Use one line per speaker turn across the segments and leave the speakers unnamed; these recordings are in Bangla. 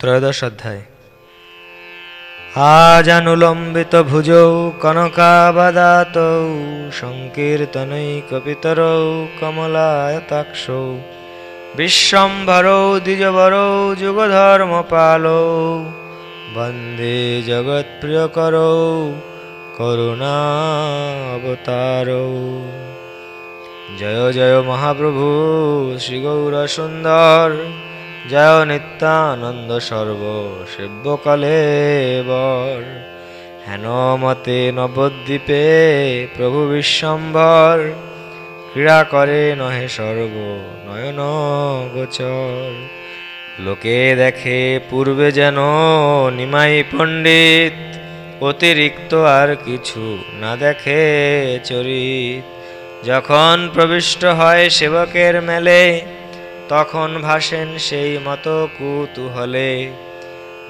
ত্রয়োদশ অধ্যায়। আজানুলম্বিত ভুজৌ কনকাবাদাতৌ সংকীর্তনৈকপিতরৌ কমলায়তাক্ষৌ বিশ্বম্ভরৌ দ্বিজবরৌ যুগধর্মপালৌ বন্দে জগৎপ্রিয়করৌ করুণাবতারৌ। জয় জয় মহাপ্রভু শ্রীগৌর সুন্দর জয় নিত্যানন্দ সর্ব সেব্যকালে বর। হেন মতে নবদ্বীপে প্রভু বিশ্বম্বর। ক্রীড়া করে নহে সর্ব নয়ন গোচর। লোকে দেখে পূর্বে যেন নিমাই পণ্ডিত। অতিরিক্ত আর কিছু না দেখে চরিত। যখন প্রবিষ্ট হয় সেবকের মেলে তখন ভাসেন সেই মতো কুতুহলে।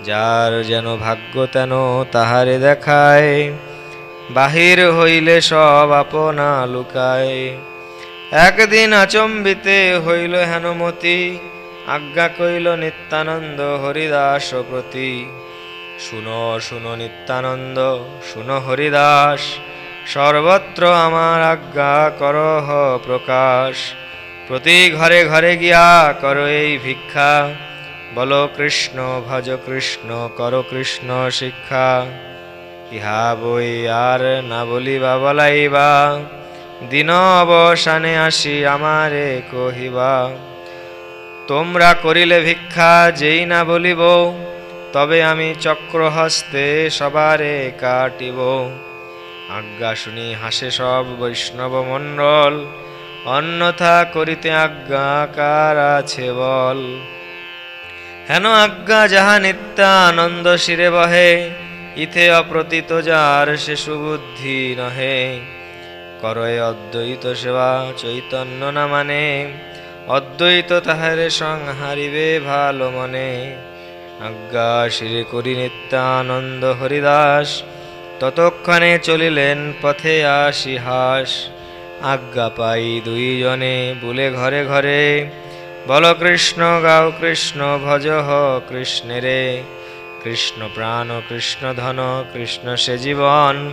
যার যেন ভাগ্য তেন তাহারে দেখায়, বাহির হইলে সব আপনা লুকায়। একদিন আচম্বিতে হইল হেনমতি, আজ্ঞা কইল, নিত্যানন্দ হরিদাস প্রতি। শুনো শুনো নিত্যানন্দ, শুনো হরিদাস, সর্বত্র আমার আজ্ঞা করহ প্রকাশ। প্রতি ঘরে ঘরে গিয়া করো এই ভিক্ষা। বল কৃষ্ণ, ভজ কৃষ্ণ, কর কৃষ্ণ শিক্ষা। ইহা বই আর না বলিবা বলাইবা। দিন অবসানে আসি আমারে কহিবা, তোমরা করিলে ভিক্ষা যেই না বলিব, তবে আমি চক্রহস্তে সবারে কাটিব। আজ্ঞা শুনি হাসে সব বৈষ্ণব মণ্ডল। অন্যথা করিতে আজ্ঞা কার আছে বল? হেন আজ্ঞা যাহা নিত্যানন্দ শিরে বহে, ইথে অপ্রতীত যার সে সুবুদ্ধি নহে। করয়ে অদ্বৈত সেবা চৈতন্য না মানে অদ্বৈত তাহারে সংহারিবে ভালো মনে। আজ্ঞা শিরে করি নিত্যানন্দ হরিদাস, ততক্ষণে চলিলেন পথে আসি হাস আজ্ঞা পাই দুইজনে বুলে ঘরে ঘরে, বল কৃষ্ণ গাও কৃষ্ণ ভজ হ কৃষ্ণেরে। কৃষ্ণ প্রাণ, কৃষ্ণ ধন, কৃষ্ণ সে জীবন।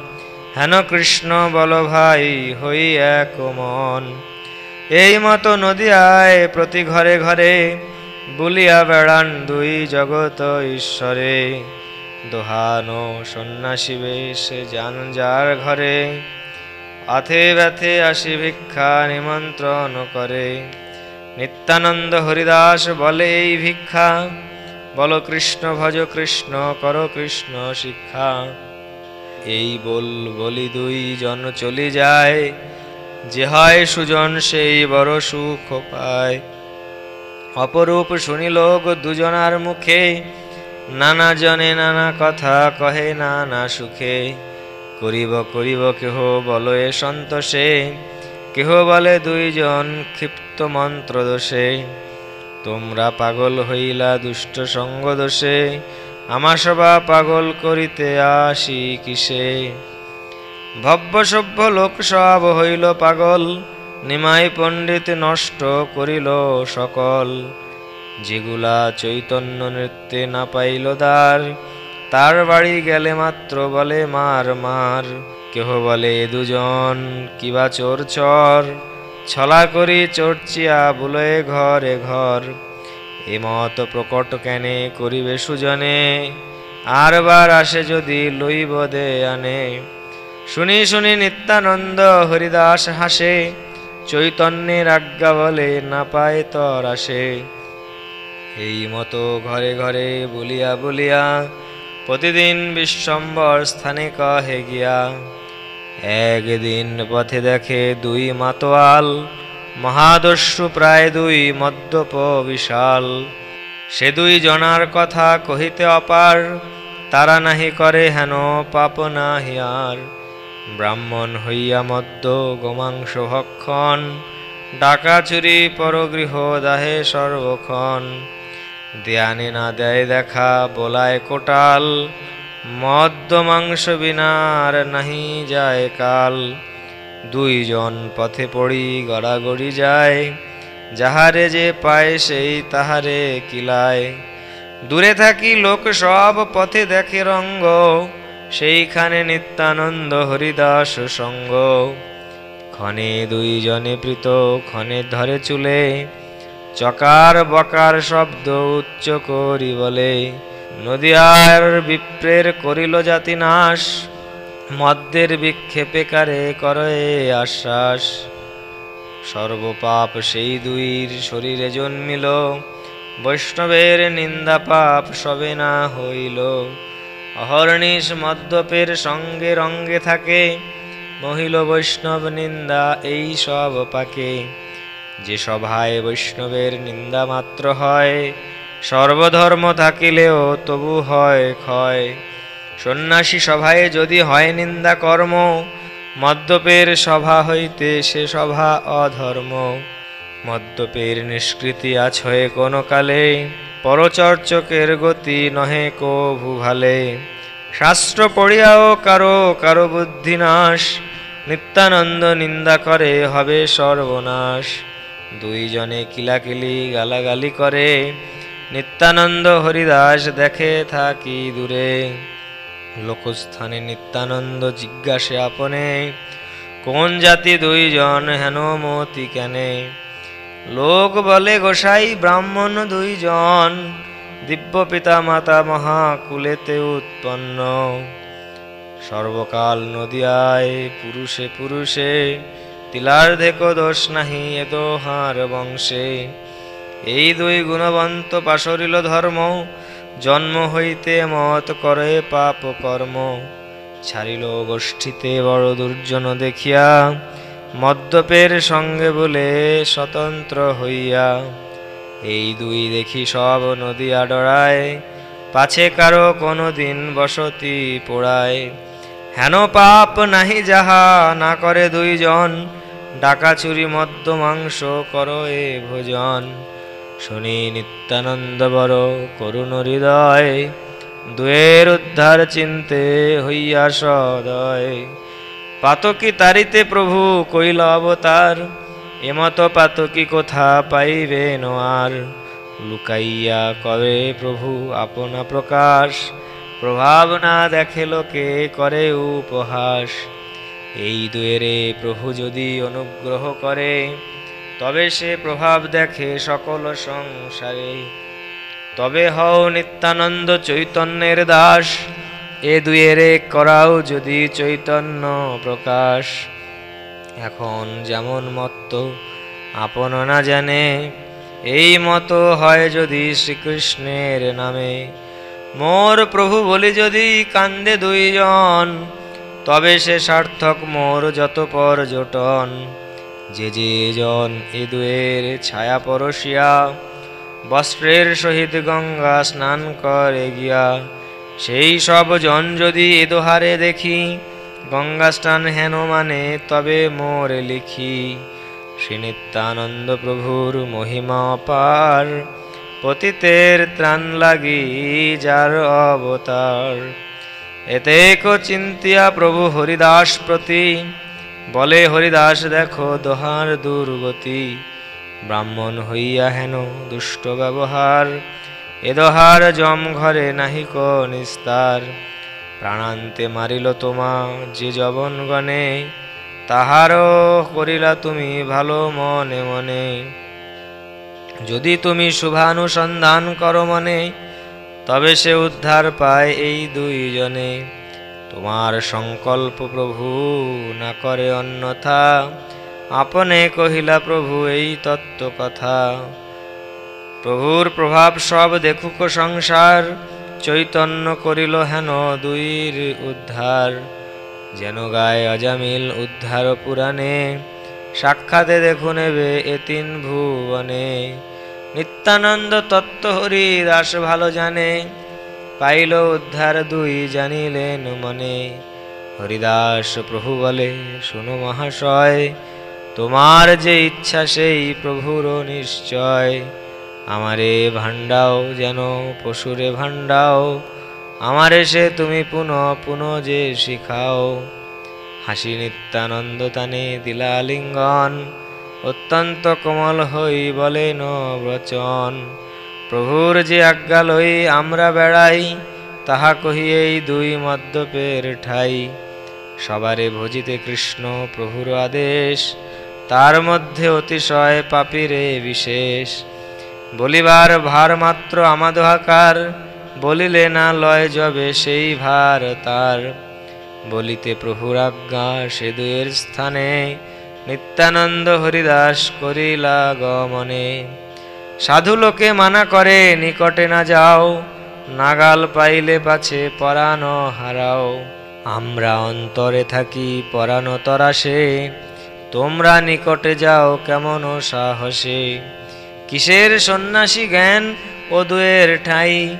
হেন কৃষ্ণ বল ভাই, হই এক মন। এই মতো নদিয়ায় প্রতি ঘরে ঘরে বুলিয়া বেড়ান দুই জগত ঈশ্বরে। দোহানো সন্ন্যাসী বেশে যান যার ঘরে আথে ব্যথে আসি ভিক্ষা নিমন্ত্রণ করে। নিত্যানন্দ হরিদাস বলে, এই ভিক্ষা, বল কৃষ্ণ, ভজ কৃষ্ণ, কর কৃষ্ণ শিক্ষা। এই বল বলি দুই জন চলি যায়, যে হয় সুজন সেই বড় সুখ পায়। অপরূপ শুনিল গো দুজনার মুখে, নানা জনে নানা কথা কহে নানা সুখে। করিব করিব, কেহ বল এ সন্তোষে, কেহ বলে দুইজন ক্ষিপ্ত মন্ত্র দোষে। তোমরা পাগল হইলা দুষ্ট সঙ্গ দোষে আমা সবা পাগল করিতে আসি কিসে? ভব্য সভ্য লোক সব হইল পাগল, নিমাই পণ্ডিত নষ্ট করিল সকল। যেগুলা চৈতন্য নৃত্যে না পাইল দ্বার তার বাড়ি গেলে মাত্র বলে মার মার। কেহ বলে, দুজন কিবা চোর চর? ছলা করি চর্চিয়া বুলে ঘরে ঘর। এ মত প্রকট কেনে করিবে সুজনে? আর বার আসে যদি লইব দে আনে। শুনি শুনি নিত্যানন্দ হরিদাস হাসে, চৈতন্যের আজ্ঞা বলে না পায় তর আসে। এই মতো ঘরে ঘরে বলিয়া বলিয়া প্রতিদিন বিশ্বম্বর স্থানে কহে গিয়া। একদিন পথে দেখে দুই মাতোয়াল, মহাদস্যু প্রায় দুই মদ্যপ বিশাল। সে দুই জনার কথা কহিতে অপার, তারা নাহি করে হেন পাপ নাহি আর। ব্রাহ্মণ হইয়া মদ্য গোমাংস ভক্ষণ ডাকা চুরি পরগৃহ দাহে সর্বক্ষণ। দেয়ানে না দেয় দেখা, বোলায় কোটাল। মদ্য মাংস বিনার নাহি যায় কাল। দুইজন পথে পড়ি, গড়াগড়ি যায়। যাহারে যে পায় সেই তাহারে কিলায়। দূরে থাকি লোক সব, পথে দেখে রঙ্গ। সেইখানে নিত্যানন্দ হরিদাস সঙ্গ। ক্ষণে দুইজনে প্রীত, ক্ষণে ধরে চুলে। চকার বকার শব্দ উচ্চ করি বলে। নদিয়ার বিপ্রের করিল জাতি নাশ, মদ্যের বিক্ষেপে কারে করে আশ্বাস। সর্বপাপ সেই দুইর শরীরে জন্মিল, বৈষ্ণবের নিন্দা পাপ সবে না হইল। অহর্নিশ মদ্যপের সঙ্গে রঙ্গে থাকে, মহিল বৈষ্ণব নিন্দা এই সব পাকে। যে সভায় বৈষ্ণবের নিন্দা মাত্র হয়, সর্বধর্ম থাকিলেও তবু হয় ক্ষয়। সন্ন্যাসী সভায় যদি হয় নিন্দা কর্ম, মদ্যপের সভা হইতে সে সভা অধর্ম। মদ্যপের নিষ্কৃতি আছয়ে কোনো কালে, পরচর্চকের গতি নহে কো ভুভালে শাস্ত্র পড়িয়াও কারও কারও বুদ্ধিনাশ নিত্যানন্দ নিন্দা করে হবে সর্বনাশ। দুইজনে কিলাকিলি গালাগালি করে। নিত্যানন্দ হরিদাস দেখে থাকি দূরে। লোকস্থানে নিত্যানন্দ জিজ্ঞাসে আপনে, কোন জাতি দুইজন হেন মতি কেনে? লোক বলে, গোসাই ব্রাহ্মণ দুইজন, দিব্য পিতা মাতা মহাকুলেতে উৎপন্ন। সর্বকাল নদিয়ায় পুরুষে পুরুষে তিলার্ধেক দোষ নাহি এ দোহার বংশে। এই দুই গুণবন্ত পাশরিল ধর্ম, জন্ম হইতে মত করে পাপ কর্ম। ছাড়িল গোষ্ঠীতে বড় দুর্জন দেখিয়া, মদ্যপের সঙ্গে বলে স্বতন্ত্র হইয়া। এই দুই দেখি সব নদী ডরায় পাছে কারও কোনো দিন বসতি পোড়ায়। হেন পাপ নাহি যাহা না করে দুইজন ডাকা চুরি মদ্য মাংস কর এ ভোজন। শুনি নিত্যানন্দ বড় করুণ হৃদয়, দুয়ের উদ্ধার চিনতে হইয়া সদয়। পাতকি তারিতে প্রভু কইল অবতার, এমত পাতকি কোথা পাইবে নোয়ার? লুকাইয়া করে প্রভু আপনা প্রকাশ প্রভাব না দেখে লোকে করে উপহাস। এই দুয়েরে প্রভু যদি অনুগ্রহ করে, তবে সে প্রভাব দেখে সকল সংসারে। তবে হও নিত্যানন্দ চৈতন্যের দাস, এ দুয়েরে করাও যদি চৈতন্য প্রকাশ। এখন যেমন মত্ত আপন না জানে, এই মতো হয় যদি শ্রীকৃষ্ণের নামে। মোর প্রভু বলি যদি কান্দে দুইজন তবে সে সার্থক মোর যত পর্যটন। যে যে জন এ দুয়ের ছায়া পরশিয়া, বস্ত্রের সহিত গঙ্গা স্নান করে গিয়া, সেই সব জন যদি এ দোহারে দেখি, গঙ্গা স্নান হেন মানে তবে মোর লিখি। শ্রী নিত্যানন্দ প্রভুর মহিমা অপার, পতিতের ত্রাণ লাগি যার অবতার। এতে কো চিন্তিয়া প্রভু হরিদাস প্রতি। বলে, হরিদাস, দেখো দোহার দুর্গতি। ব্রাহ্মণ হইয়া হেন দুষ্ট ব্যবহার। এ দোহার জম ঘরে নাহিক নিস্তার। প্রাণান্তে মারিল তোমা যে জবন গণে তাহারও করিলা তুমি ভালো মনে মনে। যদি তুমি শুভানুসন্ধান করো মনে তবে সে উদ্ধার পায় এই দুইজনে। তোমার সংকল্প প্রভু না করে অন্যথা। আপনে কহিলা, প্রভু, এই তত্ত্ব কথা প্রভুর প্রভাব সব দেখুক সংসার। চৈতন্য করিল হেন দুইর উদ্ধার। যেন গায়ে অজামিল উদ্ধার পুরাণে। সাক্ষাতে দেখু নেবে এ তিন ভুবনে। নিত্যানন্দ তত্ত্ব হরি, দাস ভালো জানে। পাইল উদ্ধার দুই জানিলেন মনে। হরিদাস প্রভু বলে, শুনো মহাশয়, তোমার যে ইচ্ছা সেই প্রভুর নিশ্চয়। আমারে ভাণ্ডাও যেন, পশুরে ভাণ্ডাও। আমারে সে তুমি পুনঃ পুনঃ যে শিখাও। হাসি নিত্যানন্দ তানে দিলা লিঙ্গন অত্যন্ত কোমল হই বলেন বচন প্রভুর যে আজ্ঞা লই আমরা বেড়াই, তাহা কহিয়েই দুই মদ্যপের ঠাই। সবারে ভজিতে কৃষ্ণ প্রভুর আদেশ, তার মধ্যে অতিশয় পাপিরে বিশেষ। বলিবার ভার মাত্র আমাদহাকার, বলিলে না লয় যবে সেই ভার তার। বলিতে প্রভুর আজ্ঞা সে দুয়ের স্থানে নিত্যানন্দ হরিদাস করিলা গমনে। সাধু লোকে মানা করে, নিকটে না যাও, নাগাল পাইলে পাছে পরাণ হারাও। আমরা অন্তরে থাকি পরানো তরাসে, তোমরা নিকটে যাও কেমন সাহসে। কিসের সন্ন্যাসী জ্ঞান ও দুয়ের ঠাই?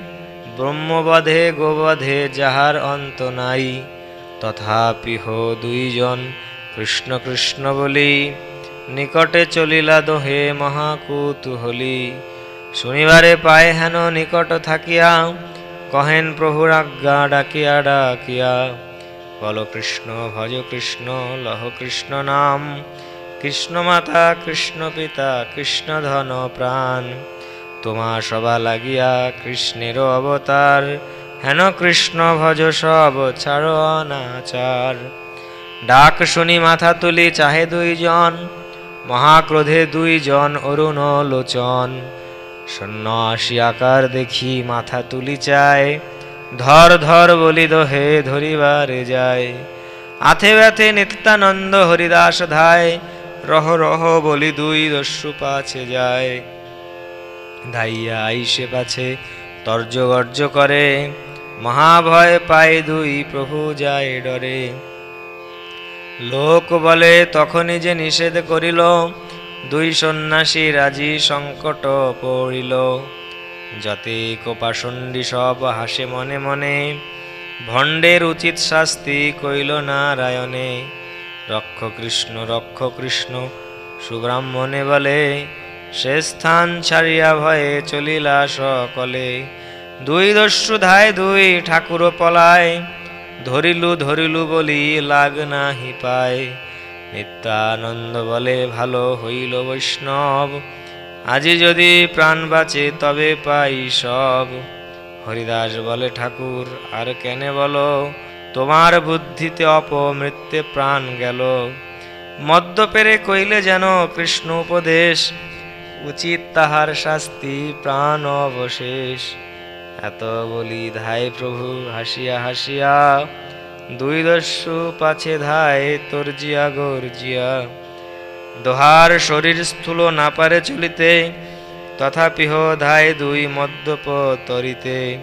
ব্রহ্মবধে গোবধে যাহার অন্ত নাই, তথাপিহ দুইজন কৃষ্ণ কৃষ্ণ বলি, নিকটে চলিলা দোহে মহাকুতুহলী। শুনিবারে পায় হেন নিকট থাকিয়া, কহেন প্রভুর আজ্ঞা ডাকিয়া ডাকিয়া। বল কৃষ্ণ, ভজ কৃষ্ণ, লহ কৃষ্ণ নাম, কৃষ্ণ মাতা, কৃষ্ণ পিতা, কৃষ্ণ ধন প্রাণ। তোমা সবা লাগিয়া কৃষ্ণের অবতার, হেন কৃষ্ণ ভজ সব ছাড়ো অনাচার। ডাক শুনি মাথা তুলি চাহে দুইজন, মহাক্রোধে দুইজন অরুণ লোচন। সন্ন্যাসী আকার দেখি মাথা তুলি চায়, ধর ধর বলি দোহে ধরিবারে যায়। আথে ব্যথে নিত্যানন্দ হরিদাস ধায়, রহ রহ বলি দুই দস্যু পাছে যায়। ধাইয়া আইসে পাছে তর্জ গর্জ করে, মহাভয় পায় দুই প্রভু যায় ডরে। লোক বলে, তখনই যে নিষেধ করিল, দুই সন্ন্যাসী রাজি সংকট পড়িল। যাতে কোপাসণ্ডী সব হাসে মনে মনে, ভণ্ডের উচিত শাস্তি কইল নারায়ণে। রক্ষ কৃষ্ণ রক্ষ কৃষ্ণ, সুব্রাহ্মণে বলে, সে স্থান ছাড়িয়া ভয়ে চলিলা সকলে। দুই দস্যু ধায় দুই ঠাকুর পলায় ধরিলু ধরিলু বলি লাগ নাহি পায়। নিত্যানন্দ বলে ভালো হইল বৈষ্ণব। আজি যদি প্রাণ বাঁচে তবে পাই সব। হরিদাস বলে, ঠাকুর, আর কেনে বলো? তোমার বুদ্ধিতে অপমৃত্যে প্রাণ গেল। মদ্য পেরে কইলে যেন কৃষ্ণ উপদেশ, উচিত তাহার শাস্তি প্রাণ অবশেষ। এত বলি ধায় প্রভু, হাসিয়া হাসিয়া, দুই দস্যু পাছে ধায় তর্জিয়া গর্জিয়া দোহার শরীর স্থূল না পারে চলিতে, তথাপিহ ধায় দুই মদ্যপ তরিতে।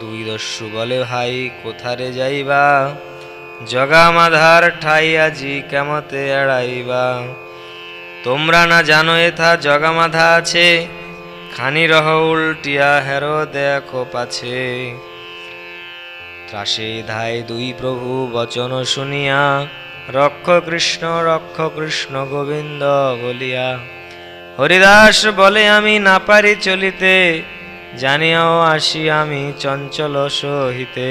দুই দস্যু বলে, ভাই, কোথারে যাইবা? জগা মাধার ঠাই আজি কেমতে এড়াইবা? তোমরা না জানো, এথা জগামাধা আছে খানি রহ, উল্টিয়া হেরো দেখো পাছে। ত্রাসে ধায় দুই প্রভু বচন শুনিয়া, রক্ষ কৃষ্ণ রক্ষ কৃষ্ণ গোবিন্দ বলিয়া, হরিদাস বলে আমি না পারি চলিতে, জানিয়াও আসি আমি চঞ্চল সহিতে।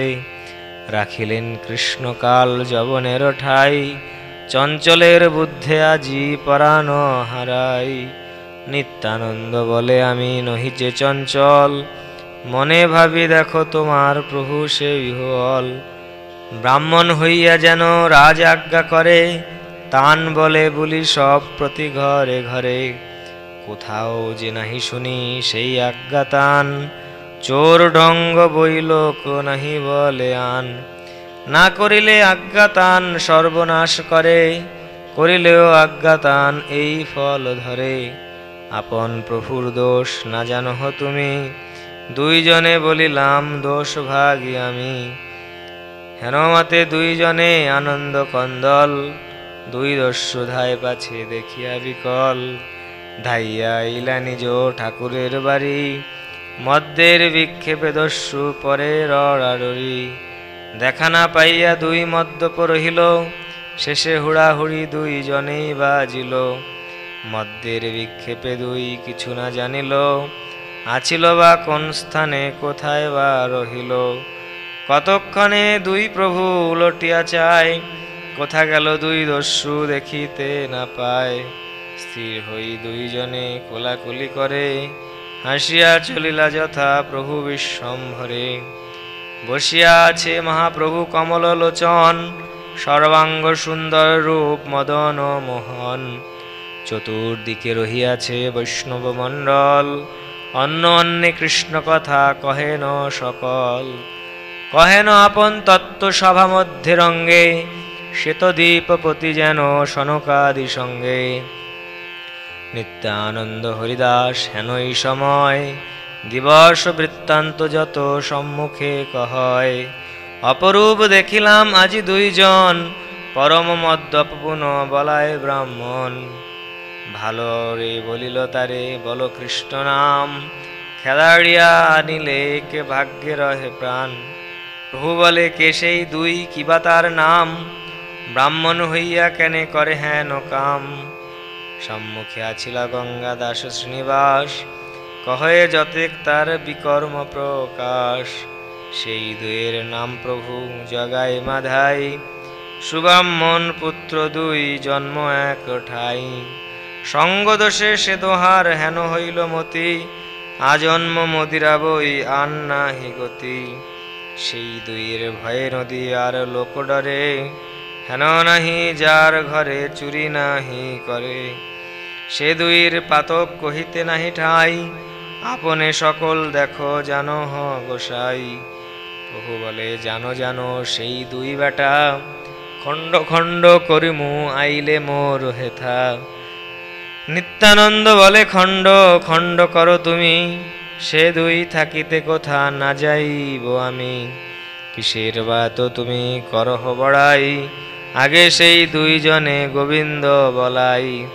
রাখিলেন কৃষ্ণকাল যবনের ঠাই, চঞ্চলের বুদ্ধে আজি পরাণ হারাই। নিত্যানন্দ বলে, আমি নহি যে চঞ্চল। মনে ভাবি দেখো তোমার প্রভু সে বিহল ব্রাহ্মণ হইয়া যেন রাজ আজ্ঞা করে, তান বলে বলি সব প্রতি ঘরে ঘরে। কোথাও যে নাহি শুনি সেই আজ্ঞা তান। চোর ঢঙ্গ বইলোক নাহি বলে আন। না করিলে আজ্ঞাতান সর্বনাশ করে, করিলেও আজ্ঞাতান এই ফল ধরে। আপন প্রভুর দোষ না জানো তুমি। দুইজনে বলিলাম, দোষ ভাগি আমি। হেনমাতে দুইজনে আনন্দ কন্দল, দুই দস্যু ধায় পাছে দেখিয়া বিকল। ধাইয়া ইলা নিজ ঠাকুরের বাড়ি, মদ্যের বিক্ষেপে দস্যু পরে রড়াড়ি দেখা না পাইয়া দুই মদ্যপ রহিল, শেষে হুড়াহুড়ি দুই জনেই বাজিল। মদ্যের বিক্ষেপে দুই কিছু না জানিল, আছিল বা কোন স্থানে, কোথায় বা রহিল। কতক্ষণে দুই প্রভু উলটিয়া চায়, কোথা গেল দুই দস্যু দেখিতে না পায়। স্থির হই দুইজনে কোলাকুলি করে, হাসিয়া চলিলা যথা প্রভু বিশ্বম্ভরে। বসিয়া আছে মহাপ্রভু কমল লোচন সর্বাঙ্গ সুন্দর রূপ মদন মোহন। চতুর্দিকে রহিয়াছে বৈষ্ণব মণ্ডল অন্য অন্যে কৃষ্ণ কথা কহেন সকল। কহেন আপন তত্ত্ব সভা মধ্যে রঙ্গে শ্বেতদ্বীপপতি যেন সনকাদি সঙ্গে। নিত্যানন্দ হরিদাস হেনই সময়, দিবস বৃত্তান্ত যত সম্মুখে কহয়। অপরূপ দেখিলাম আজি দুইজন, পরম মদ্যপ পুন বলায় ব্রাহ্মণ। ভালো রে বলিল তারে, বল কৃষ্ণ নাম। খেলাড়িয়া নিলে কে ভাগ্যে রহে প্রাণ। প্রভু বলে, কে সেই দুই কিবা তার নাম? ব্রাহ্মণ হইয়া কেনে করে হেন কাম? সম্মুখে আছিলা গঙ্গা দাস শ্রীনিবাস। কহে, যতেক তার বিকর্ম প্রকাশ। সেই দুয়ের নাম প্রভু জগাই মাধাই। সুব্রাহ্মণ পুত্র দুই, জন্ম এক ঠাই। সঙ্গদোষে সে দোহার হেন হইল মতি, আজন্ম মদিরা বই আন নাহি গতি। সেই দুইয়ের ভয়ে নদী আর লোক ডরে, হেন নাহি যার ঘরে চুরি নাহি করে। সে দুইর পাতক কহিতে নাহি ঠাই, আপনে সকল দেখো জানো হ গোসাই। প্রভু বলে, জানো জানো সেই দুই বেটা, খণ্ড খণ্ড করিমু আইলে মোর হেথা। নিত্যানন্দ বলে, খণ্ড খণ্ড করো তুমি। সে দুই থাকিতে কোথা না যাইব আমি। কিসের বা তো তুমি করহ বড়াই। আগে সেই দুইজনে গোবিন্দ বলাই।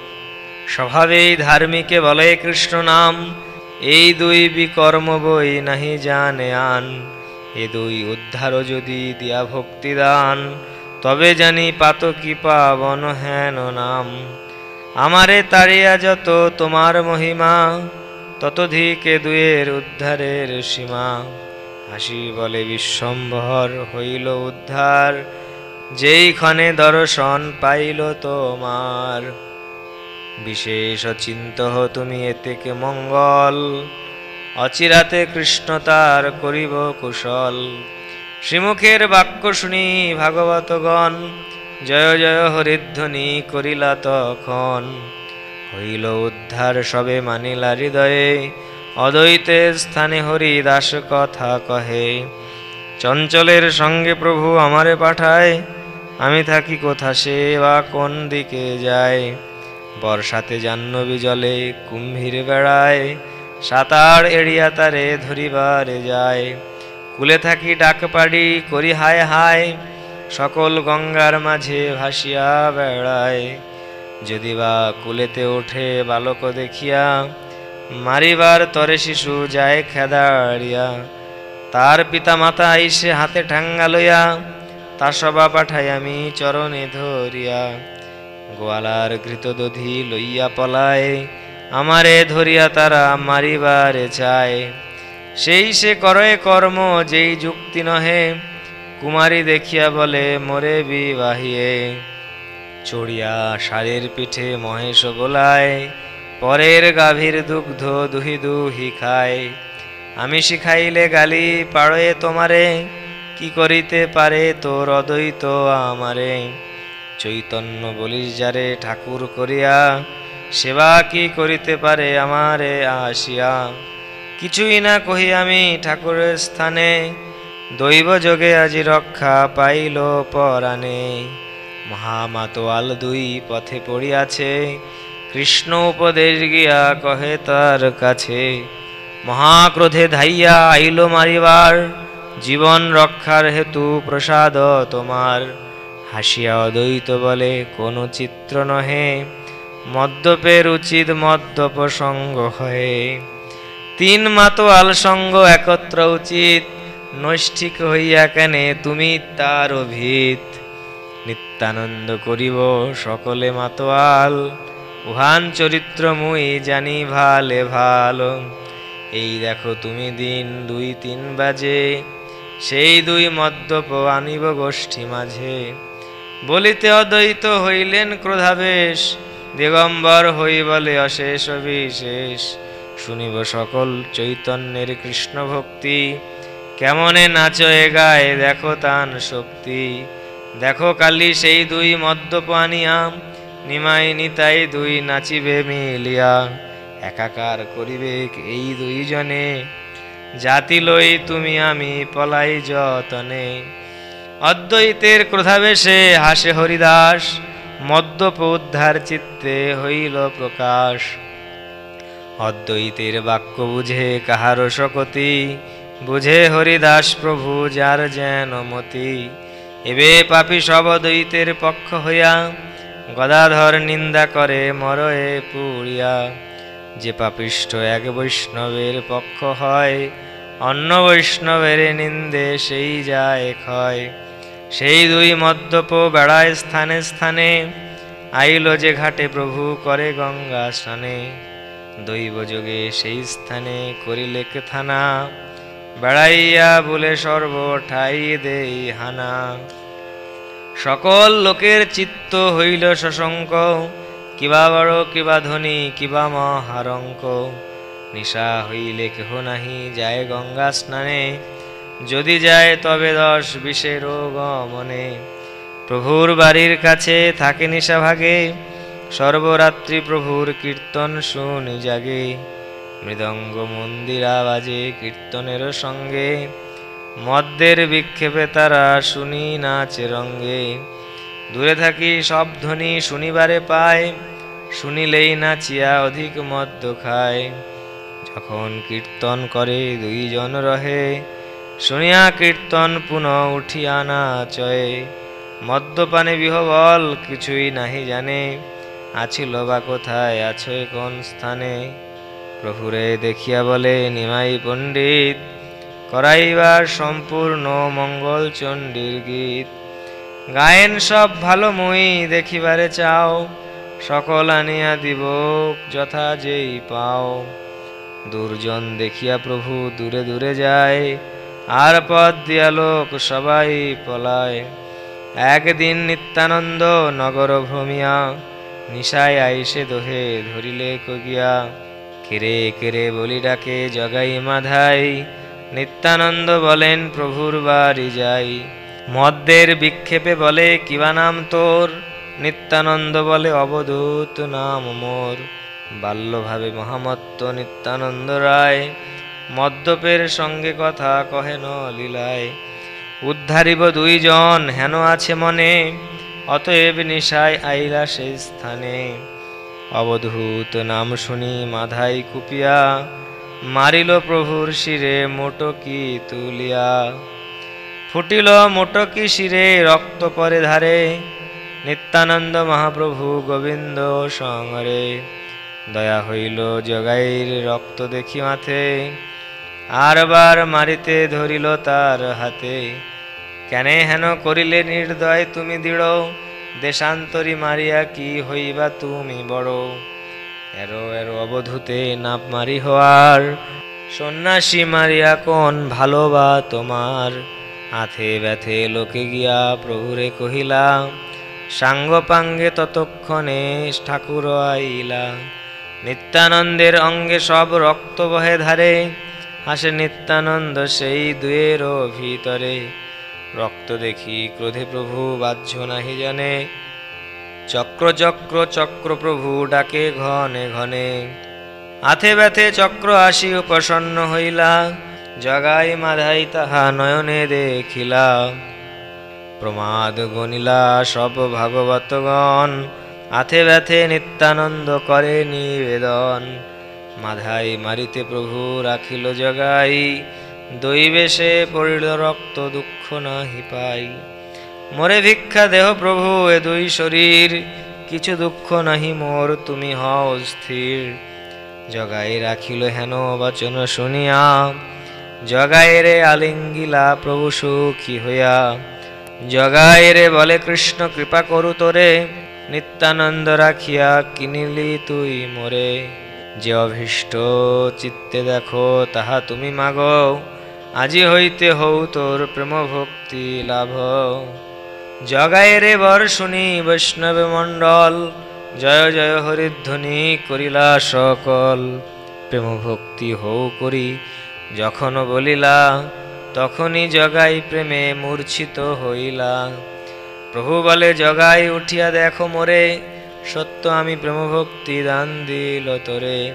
স্বভাবেই ধার্মিকে বলে কৃষ্ণ নাম। এই দুই বিকর্ম বই নাহি জানে আন। এ দুই উদ্ধার যদি দিয়া ভক্তি দান তবে জানি পাতকি পাবন হেন নাম। আমারে তাড়িয়া যত তোমার মহিমা, ততধিকে দুয়ের উদ্ধারের সীমা। হাসি বলে, বিশ্বম্ভর হইল উদ্ধার যেই ক্ষণে দর্শন পাইল তোমার। বিশেষ চিন্ত তুমি এতেকে মঙ্গল, অচিরাতে কৃষ্ণ তার করিব কুশল। শ্রীমুখের বাক্য শুনি ভাগবতগণ জয় জয় হরিধ্বনি করিলা তখন। হইল উদ্ধার সবে মানিলা হৃদয়ে অদ্বৈতের স্থানে হরি দাস কথা কহে, চঞ্চলের সঙ্গে প্রভু আমারে পাঠায়, আমি থাকি কোথা সে বা কোন দিকে যায়। বর্ষাতে জাহ্নবী জলে কুম্ভীর বেড়ায়, সাঁতার এড়িয়া তারে ধরিবারে যায়। কুলে থাকি ডাক পাড়ি করি হায় হায় সকল গঙ্গার মাঝে ভাসিয়া বেড়ায়। যদি বা কুলেতে ওঠে বালক দেখিয়া, মারিবার তরে শিশু যায় খেদাড়িয়া। তার পিতা মাতা আইসে হাতে ঠাঙ্গা লইয়া, তা সবা পাঠাই আমি চরণে ধরিয়া। গোয়ালার ঘৃত দধি লইয়া পলায়, আমারে ধরিয়া তারা মারিবারে চায় সেই সে করে কর্ম যেই যুক্তি নহে কুমারী দেখিয়া বলে, মোরে বিবাহিয়ে। চড়িয়া ষাঁড়ের পিঠে মহেশ গোলায়, পরের গাভীর দুগ্ধ দুহি দুহি খায়। আমি শিখাইলে গালি পাড়ে তোমারে, কি করিতে পারে তোর অদ্বৈত আমারে। চৈতন্য বলিস যারে ঠাকুর করিয়া, সেবা কি করিতে পারে আমারে আসিয়া। কিছুই না কহি আমি ঠাকুরের স্থানে দৈব যোগে আজি রক্ষা পাইল পরাণে। মহামাতোয়াল দুই পথে পড়িয়াছে। কৃষ্ণ উপদেশ গিয়া কহে তার কাছে, মহাক্রোধে ধাইয়া আইল মারিবার, জীবন রক্ষার হেতু প্রসাদ তোমার। হাসিয়া অদ্বৈত বলে, কোনো চিত্র নহে মদ্যপের উচিত মদ্যপ সঙ্গ হয়ে। তিন মাতোয়াল সঙ্গ একত্র উচিত নৈষ্ঠিক হইয়া কেনে তুমি তার অভিত। নিত্যানন্দ করিব সকলে মাতোয়াল। উহান চরিত্র মুই জানি ভালে ভালো। এই দেখো তুমি দিন দুই তিন বাজে। সেই দুই মদ্যপ আনিব গোষ্ঠী মাঝে। বলিতে অদ্বৈত হইলেন ক্রোধাবেশ। দিগম্বর হই বলে অশেষ বিশেষ শুনিব সকল চৈতন্যের কৃষ্ণ ভক্তি কেমনে নাচয়ে গায়ে? দেখো তান শক্তি। দেখো কালি সেই দুই মদ্যপানিয়া নিমাই নিতাই দুই নাচিবে মিলিয়া। একাকার করিবে এই দুইজনে। জাতি লই তুমি আমি পলাই যতনে। অদ্বৈতের ক্রোধাবেশে হাসে হরিদাস। মদ্যপ উদ্ধার চিত্তে হইল প্রকাশ। অদ্বৈতের বাক্য বুঝে কাহার শকতি? বুঝে হরিদাস প্রভু যার যেন মতি। এবে পাপি সব দ্বৈতের পক্ষ হইয়া গদাধর নিন্দা করে মরয়ে পুড়িয়া। যে পাপিষ্ঠ এক বৈষ্ণবের পক্ষ হয়, অন্য বৈষ্ণবের নিন্দে সেই যায় ক্ষয়। সেই দুই মদ্যপ বেড়ায় স্থানে স্থানে আইল যে ঘাটে প্রভু করে গঙ্গা স্নানে। দৈব যোগে সেই স্থানে করিলে থানা। বেড়াইয়া বলে সর্ব ঠাই দেই হানা। সকল লোকের চিত্ত হইল শশঙ্ক, কিবা বড়, কিবা ধনী, কিবা মহারঙ্ক। নিশা হইলে কেহ নাহি যায় গঙ্গা স্নানে, যদি যায় তবে দশ বিশের গমনে প্রভুর বাড়ির কাছে থাকে নিশা ভাগে, সর্বরাত্রি প্রভুর কীর্তন শুনি জাগে। মৃদঙ্গ মন্দিরা বাজে কীর্তনের সঙ্গে, মদ্যের বিক্ষেপে তারা শুনি নাচে রঙ্গে। দূরে থাকি সব ধ্বনি শুনিবারে পায়, শুনিলেই নাচিয়া অধিক মদ্য খায়। যখন কীর্তন করে দুইজন রহে, শুনিয়া কীর্তন পুনঃ উঠিয়া নাচয়ে। মদ্যপানে বিহবল কিছুই নাহি জানে, আছিল বা কোথায়, আছে কোন স্থানে। প্রভুরে দেখিয়া বলে, নিমাই পণ্ডিত করাইবার সম্পূর্ণ মঙ্গল চণ্ডীর গীত। গায়েন সব ভালো মই দেখিবারে চাও, সকল আনিয়া দিব যথা যেই পাও। দুর্জন দেখিয়া প্রভু দূরে দূরে যায়, আর পথ দিয়া লোক সবাই পলায়। একদিন নিত্যানন্দ নগর ভ্রমিয়া নিশায় আইসে দোহে ধরিলে কগিয়া। কেরে কেরে বলি ডাকে, জগাই মাধাই। নিত্যানন্দ বলেন, প্রভুর বাড়ি যাই। মদ্যের বিক্ষেপে বলে কিবা নাম তোর? নিত্যানন্দ বলে, অবধূত নাম মোর। বাল্যভাবে মহামত্ত নিত্যানন্দ রায়, মদ্যপের সঙ্গে কথা কহেন লীলায়। উদ্ধারিব দুইজন, হেন আছে মনে, অতএব নিশায় আইলা সেই স্থানে। অবধূত নাম শুনি মাধাই কুপিয়া, মারিল প্রভুর শিরে মোটকি তুলিয়া। ফুটিল মোটকি শিরে রক্ত পরে ধারে, নিত্যানন্দ মহাপ্রভু গোবিন্দ সঙ্গরে দয়া হইল জগাইর রক্ত দেখি মাথে আরবার মারিতে ধরিল তার হাতে। কেনে হেন করিলে নির্দয় তুমি দৃঢ় দেশান্তরী মারিয়া, কি হইবা তুমি বড়? এরো এরো অবধূতে নাপ মারি হওয়ার। সন্ন্যাসী মারিয়া, কোন ভালোবা তোমার? আথে ব্যথে লোকে গিয়া প্রভুরে কহিলা, সাঙ্গ পাঙ্গে ততক্ষণে ঠাকুর আইলা। নিত্যানন্দের অঙ্গে সব রক্ত বহে ধারে হাসে নিত্যানন্দ সেই দুয়ের ভিতরে। রক্ত দেখি ক্রোধে প্রভু, বাহ্য নাহি জানে। চক্র চক্র চক্র প্রভু ডাকে ঘনে ঘনে। আথে ব্যথে চক্র আসি উপসন্ন হইলা, জগাই মাধাই তাহা নয়নে দেখিলা। প্রমাদ গণিলা সব ভাগবতগণ, আথে ব্যথে নিত্যানন্দ করে নিবেদন। মাধাই মারিতে প্রভু রাখিল জগাই, দৈবেশে পড়িল রক্ত দুঃখ নাহি পাই। মোরে ভিক্ষা দেহ প্রভু, এ দুই শরীর। কিছু দুঃখ নাহি মোর, তুমি হও স্থির। জগাই রাখিল হেন বচন শুনিয়া। জগাইরে আলিঙ্গিলা, প্রভু সুখী হইয়া। জগাইরে বলে, কৃষ্ণ, কৃপা করু তোরে। নিত্যানন্দ রাখিয়া কিনিলি তুই মোরে। যে অভীষ্ট চিত্তে দেখো, তাহা তুমি মাগো। আজি হইতে হও তোর প্রেম ভক্তি লাভ। জগায় রে বর শুনি বৈষ্ণব মণ্ডল, জয় জয় হরিধ্বনি করিলা সকল। প্রেম ভক্তি হৌ করি, যখন বলিলা, তখনই জগাই প্রেমে মূর্ছিত হইলা। প্রভু বলে, জগাই, উঠিয়া দেখো মোরে, সত্য আমি প্রেমভক্তি দান দিল তোরে।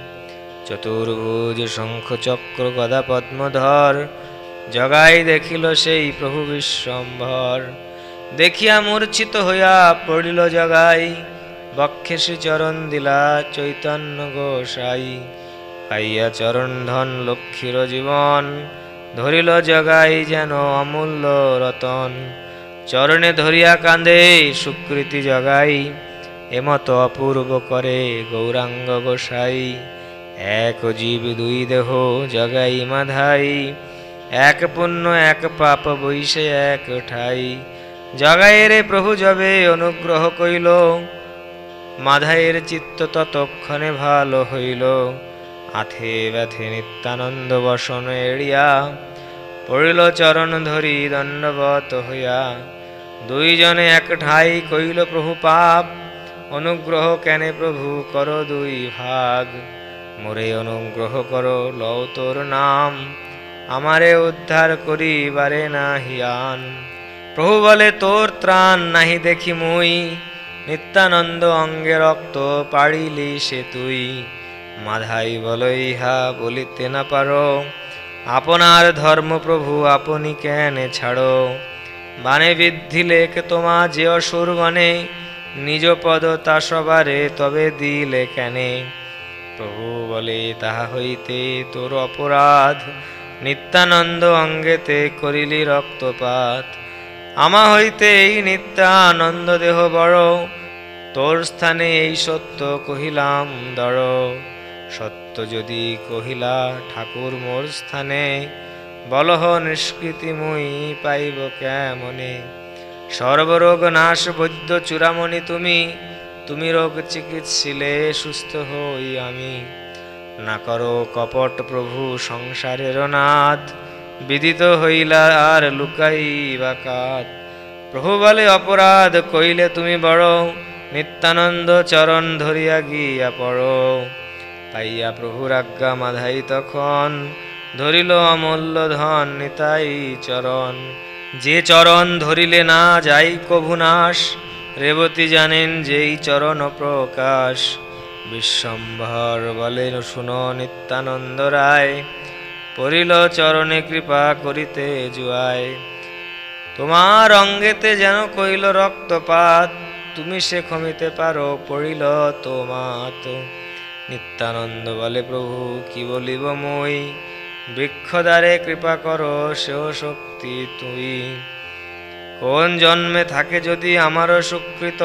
চতুর্ভুজ শঙ্খ চক্র গদা পদ্মধর জগাই দেখিল সেই প্রভু বিশ্বম্ভর। দেখিয়া মূর্ছিত হইয়া পড়িল জগাই, বক্ষে শ্রীচরণ দিলা চৈতন্য গোসাই। পাইয়া চরণ ধন লক্ষ্মীর জীবন, ধরিল জগাই যেন অমূল্য রতন। চরণে ধরিয়া কাঁদে সুকৃতি জগাই, এমত অপূর্ব করে গৌরাঙ্গ গোসাই। এক জীব দুই দেহ জগাই মাধাই এক পুণ্য, এক পাপ, বৈশে এক ঠাই। জগাইয়ের প্রভু যবে অনুগ্রহ কইল মাধাইয়ের চিত্ত ততক্ষণে ভালো হইল। আথে ব্যথে নিত্যানন্দ বসন এড়িয়া, পড়িল চরণ ধরি দণ্ডবত হইয়া। দুইজনে এক ঠাই কইল, প্রভু পাপ, অনুগ্রহ কেনে প্রভু কর দুই ভাগ। মোরে অনুগ্রহ কর লও তোর নাম। আমারে উদ্ধার করিবারে না হিয়ান প্রভু বলে, তোর ত্রাণ নাহি দেখি মুই, নিত্যানন্দ অঙ্গে রক্ত পাড়িলি সে তুই। মাধাই বল, ইহা বলিতে না পারো। আপনার ধর্ম প্রভু আপনি কেন ছাড়ো? বানে লেখ তোমা যে অসুর বনে নিজ পদ তা সবারে তবে দিলে কেনে। প্রভু বলে, তাহা হইতে তোর অপরাধ নিত্যানন্দ অঙ্গেতে করিলি রক্তপাত। আমা হইতে এই নিত্যানন্দ দেহ বড়, তোর স্থানে এই সত্য কহিলাম, দর। সত্য যদি কহিলা ঠাকুর মোর স্থানে, বলহ নিষ্কৃতি মুই পাইব কেমনে? সর্বরোগ নাশ বৈদ্য চূড়ামণি তুমি তুমি রোগ চিকিৎসিলে সুস্থ হই আমি। না করো কপট প্রভু সংসারের নাথ বিদিত হইলা আর লুকাইবা কাত। প্রভু বলে, অপরাধ কইলে তুমি বড় নিত্যানন্দ চরণ ধরিয়া গিয়া পড়ো। পাইয়া প্রভুর আজ্ঞা মাধাই তখন ধরিল অমূল্য ধন নিতাই চরণ। যে চরণ ধরিলে না যাই কভুনাশ রেবতী জানেন যেই চরণ প্রকাশ। বিশ্বম্ভর বলেন, শুনো নিত্যানন্দ রায়, পড়িল চরণে কৃপা করিতে জুয়ায় তোমার অঙ্গেতে যেন কইল রক্তপাত, তুমি সে ক্ষমিতে পারো, পড়িল তোমাত। নিত্যানন্দ বলে, প্রভু, কি বলিব মই? বৃক্ষদ্বারে কৃপা করো, সেও শক্তি তুই। কোন জন্মে থাকে যদি আমারও সুকৃত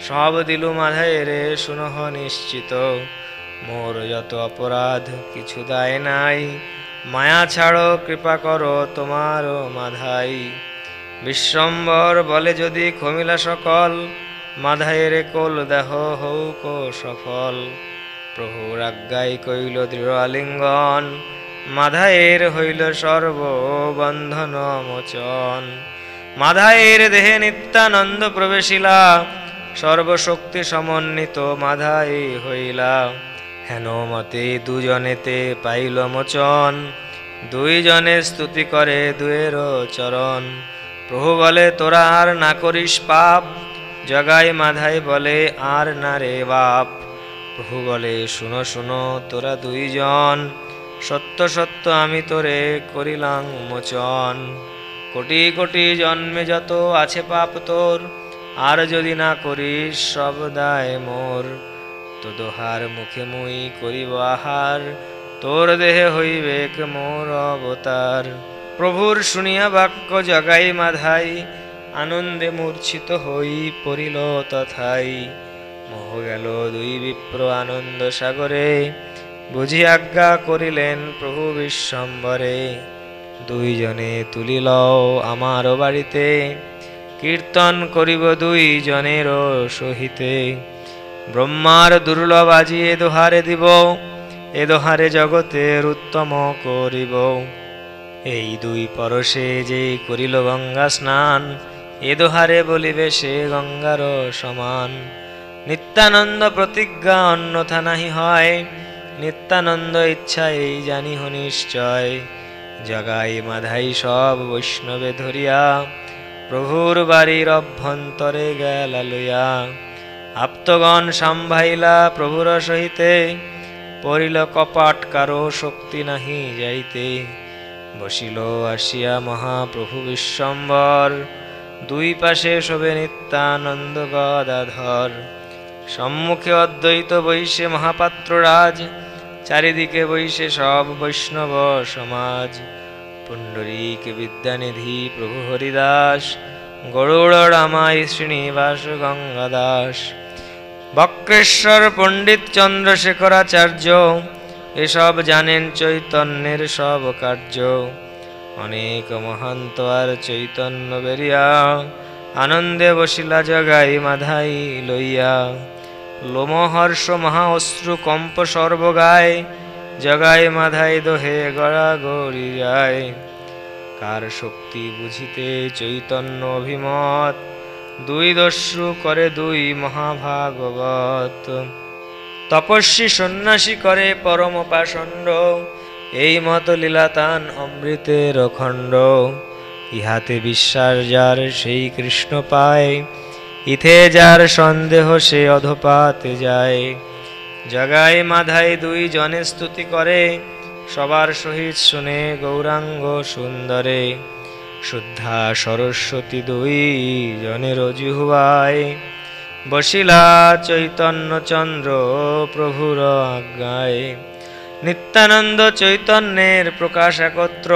সব দিলু মাধায় রে শুনহ নিশ্চিত। মোর যত অপরাধ কিছু দায় নাই। মায়া ছাড়ো, কৃপা করো তোমারও মাধাই। বিশ্বম্বর বলে যদি ক্ষমিলা সকল মাধায়ের কোল দেহ হৌক সফল। প্রভুর আজ্ঞাই কইল দৃঢ় আলিঙ্গন মাধায়ের হইল সর্ববন্ধন মোচন। মাধায়ের দেহে নিত্যানন্দ প্রবেশিলা সর্বশক্তি সমন্বিত মাধাই হইলা। হেন মতে দুজনেতে পাইল মোচন। দুইজনে স্তুতি করে দুয়ের চরণ। প্রভু বলে, তোরা আর না করিস পাপ। জগাই মাধাই বলে, আর না রে বাপ। প্রভু বলে, শুনো শুনো, তোরা দুইজন। সত্য সত্য আমি তোরে করিলাম মোচন। কোটি কোটি জন্মে যত আছে পাপ তোর। আর যদি না করিস সব দায় মোর, তো দোহার মুখে মুই করিব আহার, তোর দেহে হইবেক মোর অবতার। প্রভুর শুনিয়া বাক্য জগাই মাধাই, আনন্দে মূর্ছিত হই পড়িল তথাই। মোহ গেল দুই বিপ্র আনন্দ সাগরে, বুঝি আজ্ঞা করিলেন প্রভু বিশ্বম্বরে। দুইজনে তুলিল আমার বাড়িতে কীর্তন করিব দুই জনের সহিতে। ব্রহ্মার দুর্লভ আজি এ দোহারে দিব, এ দোহারে জগতের উত্তম করিব। এই দুই পরশে যে করিল গঙ্গা স্নান, এ দোহারে বলিবে সে গঙ্গার সমান। নিত্যানন্দ প্রতিজ্ঞা অন্যথা নাহি হয়, নিত্যানন্দ ইচ্ছা এই জানিহ নিশ্চয়। জগাই মাধাই সব বৈষ্ণবে ধরিয়া প্রভুর বাড়ির অভ্যন্তরে গেল লইয়া। আপ্তগণ সম্ভাইলা প্রভুর সহিতে, পড়িল কপাট কারও শক্তি নাহি যাইতে। বসিল আসিয়া মহাপ্রভু বিশ্বম্বর, দুই পাশে শোভে নিত্যানন্দ গদাধর। সম্মুখে অদ্বৈত বৈশে মহাপাত্র রাজ চারিদিকে বৈশে সব বৈষ্ণব সমাজ। প্রভু হরিদাস, গরুড় রামাই শ্রীনিবাস গঙ্গাদাস। বক্রেশ্বর, পণ্ডিত চন্দ্রশেখরাচার্য, এসব জানেন চৈতন্যের সব কার্য। অনেক মহান্ত আর চৈতন্য বেরিয়া, আনন্দে বসিলা জগাই মাধাই লইয়া। লোমহর্ষ মহা অশ্রু কম্প সর্বগায় জগাই মাধাই দোহে গড়া গড়ি যায় কার শক্তি বুঝিতে চৈতন্য অভিমত? দুই দস্যু করে দুই মহাভাগবত। তপস্বী সন্ন্যাসী করে পরম পাষণ্ড এই মত লীলাতান অমৃতের খণ্ড ইহাতে বিশ্বাস যার সেই কৃষ্ণ পায়। ইথে যার সন্দেহ সে অধপাতে যায়। জগায় মাধায় দুই জনে স্তুতি করে, সবার সহিত শুনে গৌরাঙ্গ সুন্দরে। শুদ্ধা সরস্বতী দুই জনের জিহুয়ায় বসিলা চৈতন্য চন্দ্র প্রভুর আজ্ঞায়। নিত্যানন্দ চৈতন্যের প্রকাশ একত্র,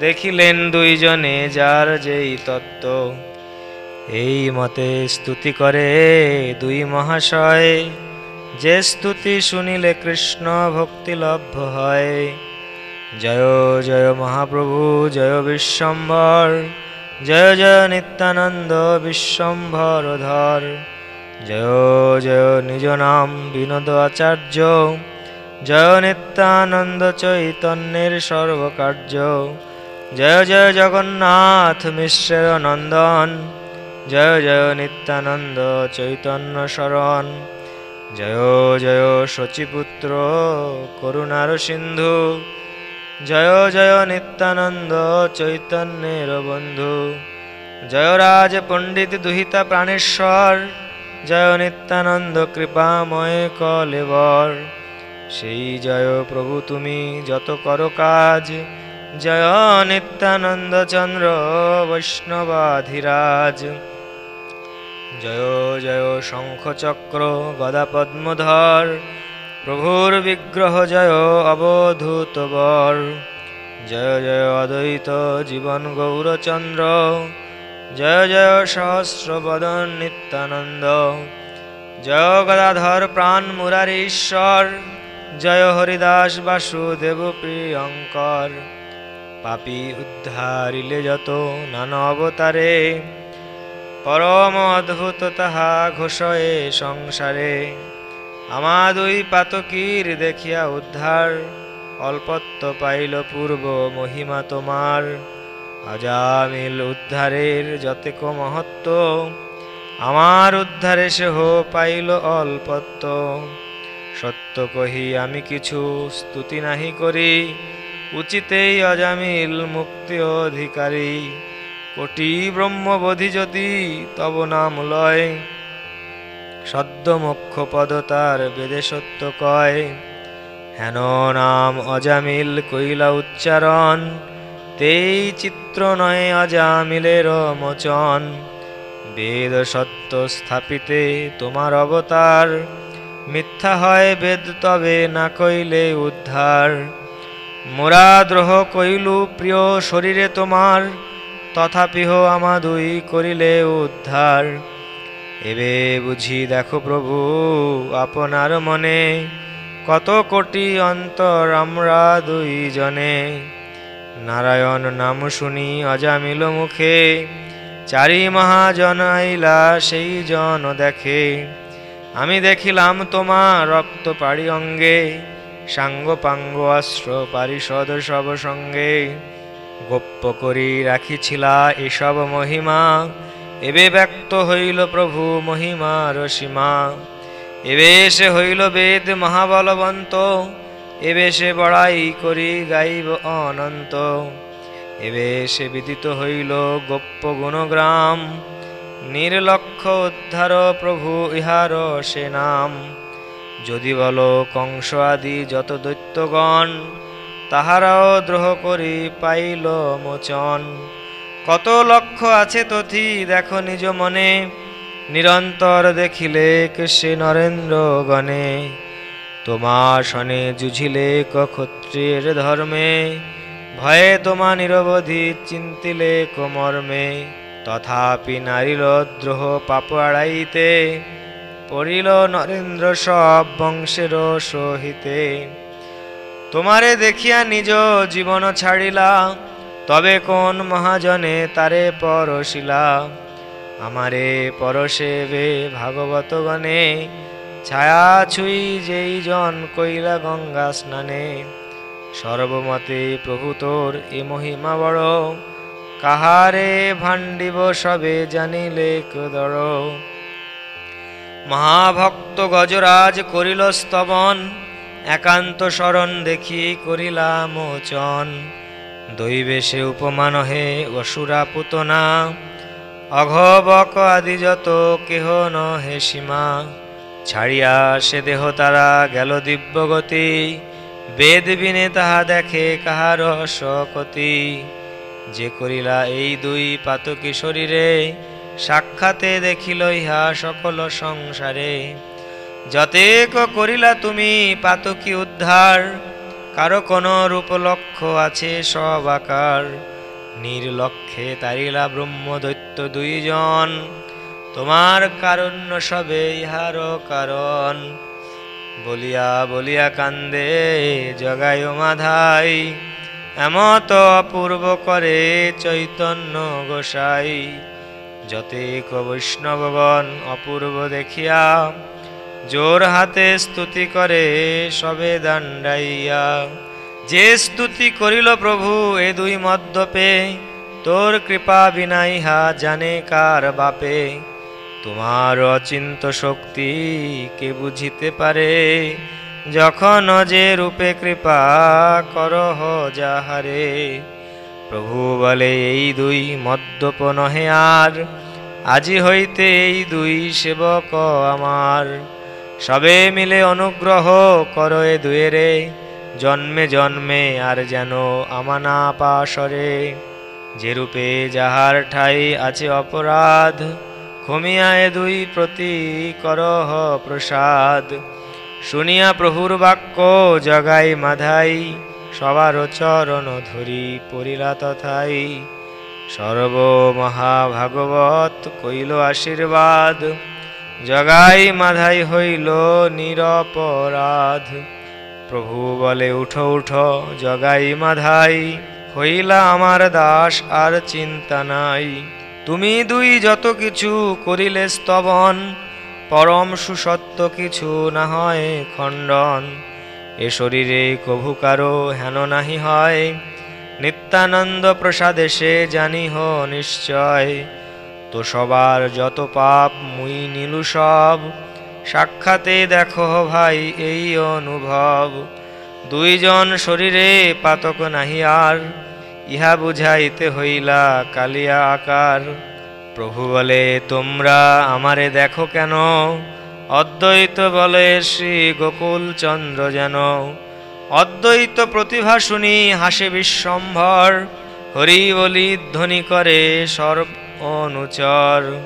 দেখিলেন দুইজনে যার যেই তত্ত্ব। এই মতে স্তুতি করে দুই মহাশয়। যে স্তুতি শুনিলে কৃষ্ণ ভক্তি লভ্য হয়। জয় জয় মহাপ্রভু, জয় বিশ্বম্বর, জয় জয় নিত্যানন্দ বিশ্বম্ভর ধর জয় জয় নিজ নাম বিনোদ আচার্য, জয় নিত্যানন্দ চৈতন্যের সর্বকার্য, জয় জয় জগন্নাথ মিশ্রের নন্দন, জয় জয় নিত্যানন্দ চৈতন্য শরণ জয় জয় শচীপুত্র করুণার সিন্ধু। জয় জয় নিত্যানন্দ চৈতন্যের বন্ধু। জয় রাজ পণ্ডিত দুহিতা প্রাণেশ্বর। জয় নিত্যানন্দ কৃপাময় কলেবর। সেই জয় প্রভু তুমি যত করো কাজ। জয় নিত্যানন্দ চন্দ্র বৈষ্ণবাধিরাজ। জয় জয় শঙ্খ চক্র গদা পদ্মধর প্রভুর বিগ্রহ জয় অবধূত বর জয় জয় অদ্বৈত জীবন গৌরচন্দ্র, জয় জয় সহস্র বদন নিত্যানন্দ, জয় গদাধর প্রাণ মুরারি ঈশ্বর, জয় হরিদাস বাসুদেব প্রিয়ঙ্কর। পাপি উদ্ধারিলে যত নানা অবতারে পরম অদ্ভুত তাহা ঘোষয়ে সংসারে। আমার আমাদুই পাতকীর দেখিয়া উদ্ধার, অল্পত্ব পাইল পূর্ব মহিমা তোমার। অজামিল উদ্ধারের যতেক মহত্ব, আমার উদ্ধারে সেহ পাইল অল্পত্ব। সত্য কহি, আমি কিছু স্তুতি নাহি করি, উচিতেই অজামিল মুক্তি অধিকারী। কোটি ব্রহ্মবোধি যদি তব নাম লয়। সদ্য মোক্ষ পদ তার বেদে সত্য কয়। হেন নাম অজামিল কইলা উচ্চারণ, তেই চিত্র নয় অজামিলের মোচন। বেদ সত্য স্থাপিতে তোমার অবতার, মিথ্যা হয় বেদ তবে না কইলে উদ্ধার। মোরা দ্রোহ কইলু প্রিয় শরীরে তোমার তথাপিহ আমাদুই করিলে উদ্ধার। এবে বুঝি দেখো প্রভু, আপনার মনে কত কোটি অন্তর আমরা দুইজনে। নারায়ণ নাম শুনি অজামিল মুখে, চারি মহাজন আইলা সেই জন দেখে। আমি দেখিলাম তোমার রক্ত পাড়ি অঙ্গে সাঙ্গ পাঙ্গ অস্ত্র পারিষদ সব সঙ্গে। গোপ্য করি রাখিছিলা এসব মহিমা। এবে ব্যক্ত হইল প্রভু মহিমার সীমা এবে সে হইল বেদ মহাবলবন্ত। এবে সে বড়াই করি গাইব অনন্ত। এবে সে বিদিত হইল গোপ্য গুণগ্রাম। নির্লক্ষ উদ্ধার প্রভু ইহার সে নাম। যদি বলো কংস আদি যত দৈত্যগণ তাহারাও দ্রোহ করি পাইল মোচন। কত লক্ষ্য আছে তথি দেখো নিজ মনে, নিরন্তর দেখিলে সে নরেন্দ্র গণে। তোমার শনে জুঝিলে ক্ষত্রিয়ের ধর্মে, ভয়ে তোমা নিরবধি চিন্তিলে কোমর্মে তথাপি নারীল দ্রোহ পাপ আড়াইতে, পড়িল নরেন্দ্র সব বংশের সহিতে। তোমারে দেখিয়া নিজ জীবন ছাড়িলা, তবে কোন মহাজনে তারে পরশিলা? আমারে পরশেবে ভাগবত গণে ছায়া ছুই যেই জন কইলা গঙ্গা স্নানে। সর্বমতে প্রভু তোর এ মহিমা বড়, কাহারে ভাণ্ডিব সবে জানিলে কদর? মহাভক্ত গজরাজ করিল স্তবন একান্ত শরণ দেখি করিলা মোচন দৈবেশে উপমান হে অসুরা পুতনা। অঘবক আদি যত কেহ নহে সীমা। ছাড়িয়া সে দেহ তারা গেল দিব্যগতি। বেদ বিনে তাহা দেখে কাহার শকতি। যে করিলা এই দুই পাতকি শরীরে, সাক্ষাতে দেখিল ইহা সকল সংসারে। যতেক করিলা তুমি পাতকি উদ্ধার, কারও কোন রূপলক্ষ আছে সব আকার। নির্লক্ষে তারিলা ব্রহ্ম দৈত্য দুইজন, তোমার কারণ্য সবে ইহার কারণ। বলিয়া বলিয়া কান্দে, জগায় মাধাই, এমত অপূর্ব করে চৈতন্য গোসাই। যতেক বৈষ্ণবগণ অপূর্ব দেখিয়া জোর হাতে স্তুতি করে সবে দাণ্ডাইয়া। যে স্তুতি করিল প্রভু, এ দুই মদ্যপে, তোর কৃপা বিনা ইহা জানে কার বাপে। তোমার অচিন্ত শক্তি কে বুঝিতে পারে? যখন যে রূপে কৃপা করহ যাহারে। প্রভু বলে, এই দুই মদ্যপ নহে আর, আজি হইতে এই দুই সেবক আমার। সবে মিলে অনুগ্রহ করো এ দুয়েরে, জন্মে জন্মে আর যেন আমানা পাশরে। যে রূপে যাহার ঠাই আছে অপরাধ এ দুই প্রতি করহ প্রসাদ। শুনিয়া প্রভুর বাক্য জগাই মাধাই, সবার চরণ ধরি পড়িলা তথাই। সর্ব মহাভাগবত কইল আশীর্বাদ জগাই মাধাই হইল নিরপরাধ। প্রভু বলে, উঠো উঠো, জগাই মাধাই, হইলা আমার দাস আর চিন্তা নাই। তুমি দুই যত কিছু করিলে স্তবন, পরম সুসত্ব কিছু না হয় খণ্ডন। এ শরীরে কভু কারও হেন নাহি হয়। নিত্যানন্দ প্রসাদে সে জানিহ নিশ্চয়। তো সবার যত পাপ, মুই নীলু সব। সাক্ষাতে দেখো ভাই এই অনুভব। দুইজন শরীরে পাতক নাহি আর, ইহা বুঝাইতে হইলা কালিয়া আকার। প্রভু বলে, তোমরা আমারে দেখো কেন? অদ্বৈত বলে, শ্রী গোকুল চন্দ্র যেন। অদ্বৈত প্রতিভা শুনি হাসে বিশ্বম্ভর, হরি বলি ধ্বনি করে, সর্ব অনুচর।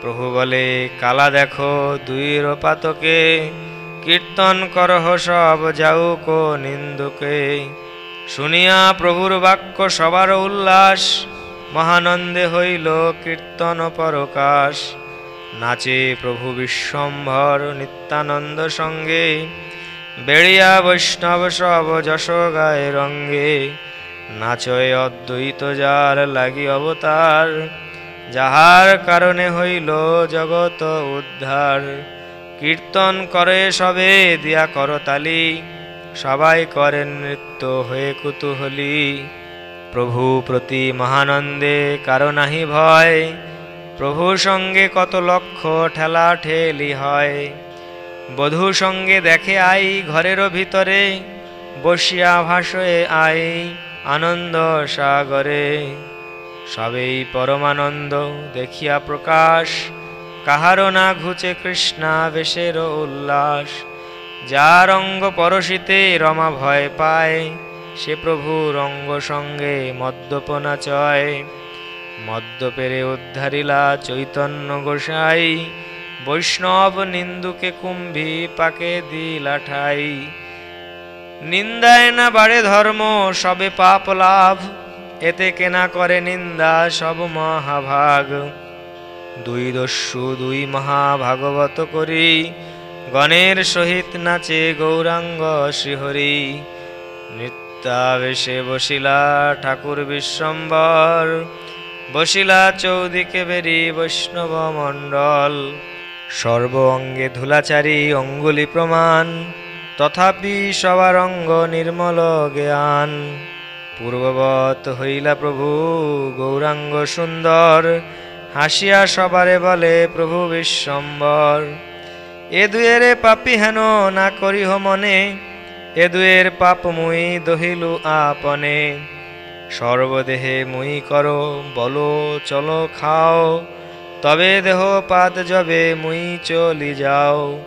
প্রভু বলে, কালা দেখো দুই পাতকে। কীর্তন করহ সব, যাউক নিন্দুকে। শুনিয়া প্রভুর বাক্য সবার উল্লাস। মহানন্দে হইল কীর্তন পরকাশ। নাচে প্রভু বিশ্বম্ভর নিত্যানন্দ সঙ্গে। বেড়িয়া বৈষ্ণব সব যশ গায়ে রঙ্গে। নাচয় অদ্বৈত যার লাগি অবতার। যাহার কারণে হইল জগত উদ্ধার। কীর্তন করে সবে, দিয়া করতালি সবাই করেন নৃত্য হয়ে কুতূহলী। প্রভু প্রতি মহানন্দে কারও নাহি ভয়। প্রভু সঙ্গে কত লক্ষ ঠেলা ঠেলি হয়। বধূ সঙ্গে দেখে আই ঘরেরও ভিতরে, বসিয়া ভাসয়ে আই আনন্দ সাগরে। সবেই পরমানন্দ, দেখিয়া প্রকাশ। কাহারও না ঘুচে কৃষ্ণাবেশের উল্লাস। যার অঙ্গ পরশিতে রমা ভয় পায়, সে প্রভু রঙ্গ সঙ্গে মদ্যপনা চয়। মদ্যপেরে উদ্ধারিলা চৈতন্য গোসাই। বৈষ্ণব নিন্দুকে কুম্ভী পাকে দিলা ঠাই। নিন্দায় না বাড়ে ধর্ম, সবে পাপ লাভ। এতে কেনা করে নিন্দা সব মহাভাগ। দুই দস্যু, দুই মহাভাগবত করি। গণের সহিত নাচে গৌরাঙ্গ শ্রীহরি। নৃত্যাবেশে বসিলা ঠাকুর বিশ্বম্বর। বসিলা চৌদিকে বেরি বৈষ্ণব মণ্ডল। সর্ব অঙ্গে ধুলাচারী অঙ্গুলি প্রমাণ। তথাপি সবার অঙ্গ নির্মল জ্ঞান। পূর্ববৎ হইলা প্রভু, গৌরাঙ্গ সুন্দর, হাসিয়া সবারে বলে, প্রভু বিশ্বম্বর, এ দুয়েরে পাপি হেন না করিহ মনে, এ দুয়ের পাপ মুই দহিলু আপনে। সর্বদেহে মুই করো, বলো, চলো, খাও, তবে দেহ পাত যবে মুই চলি যাও।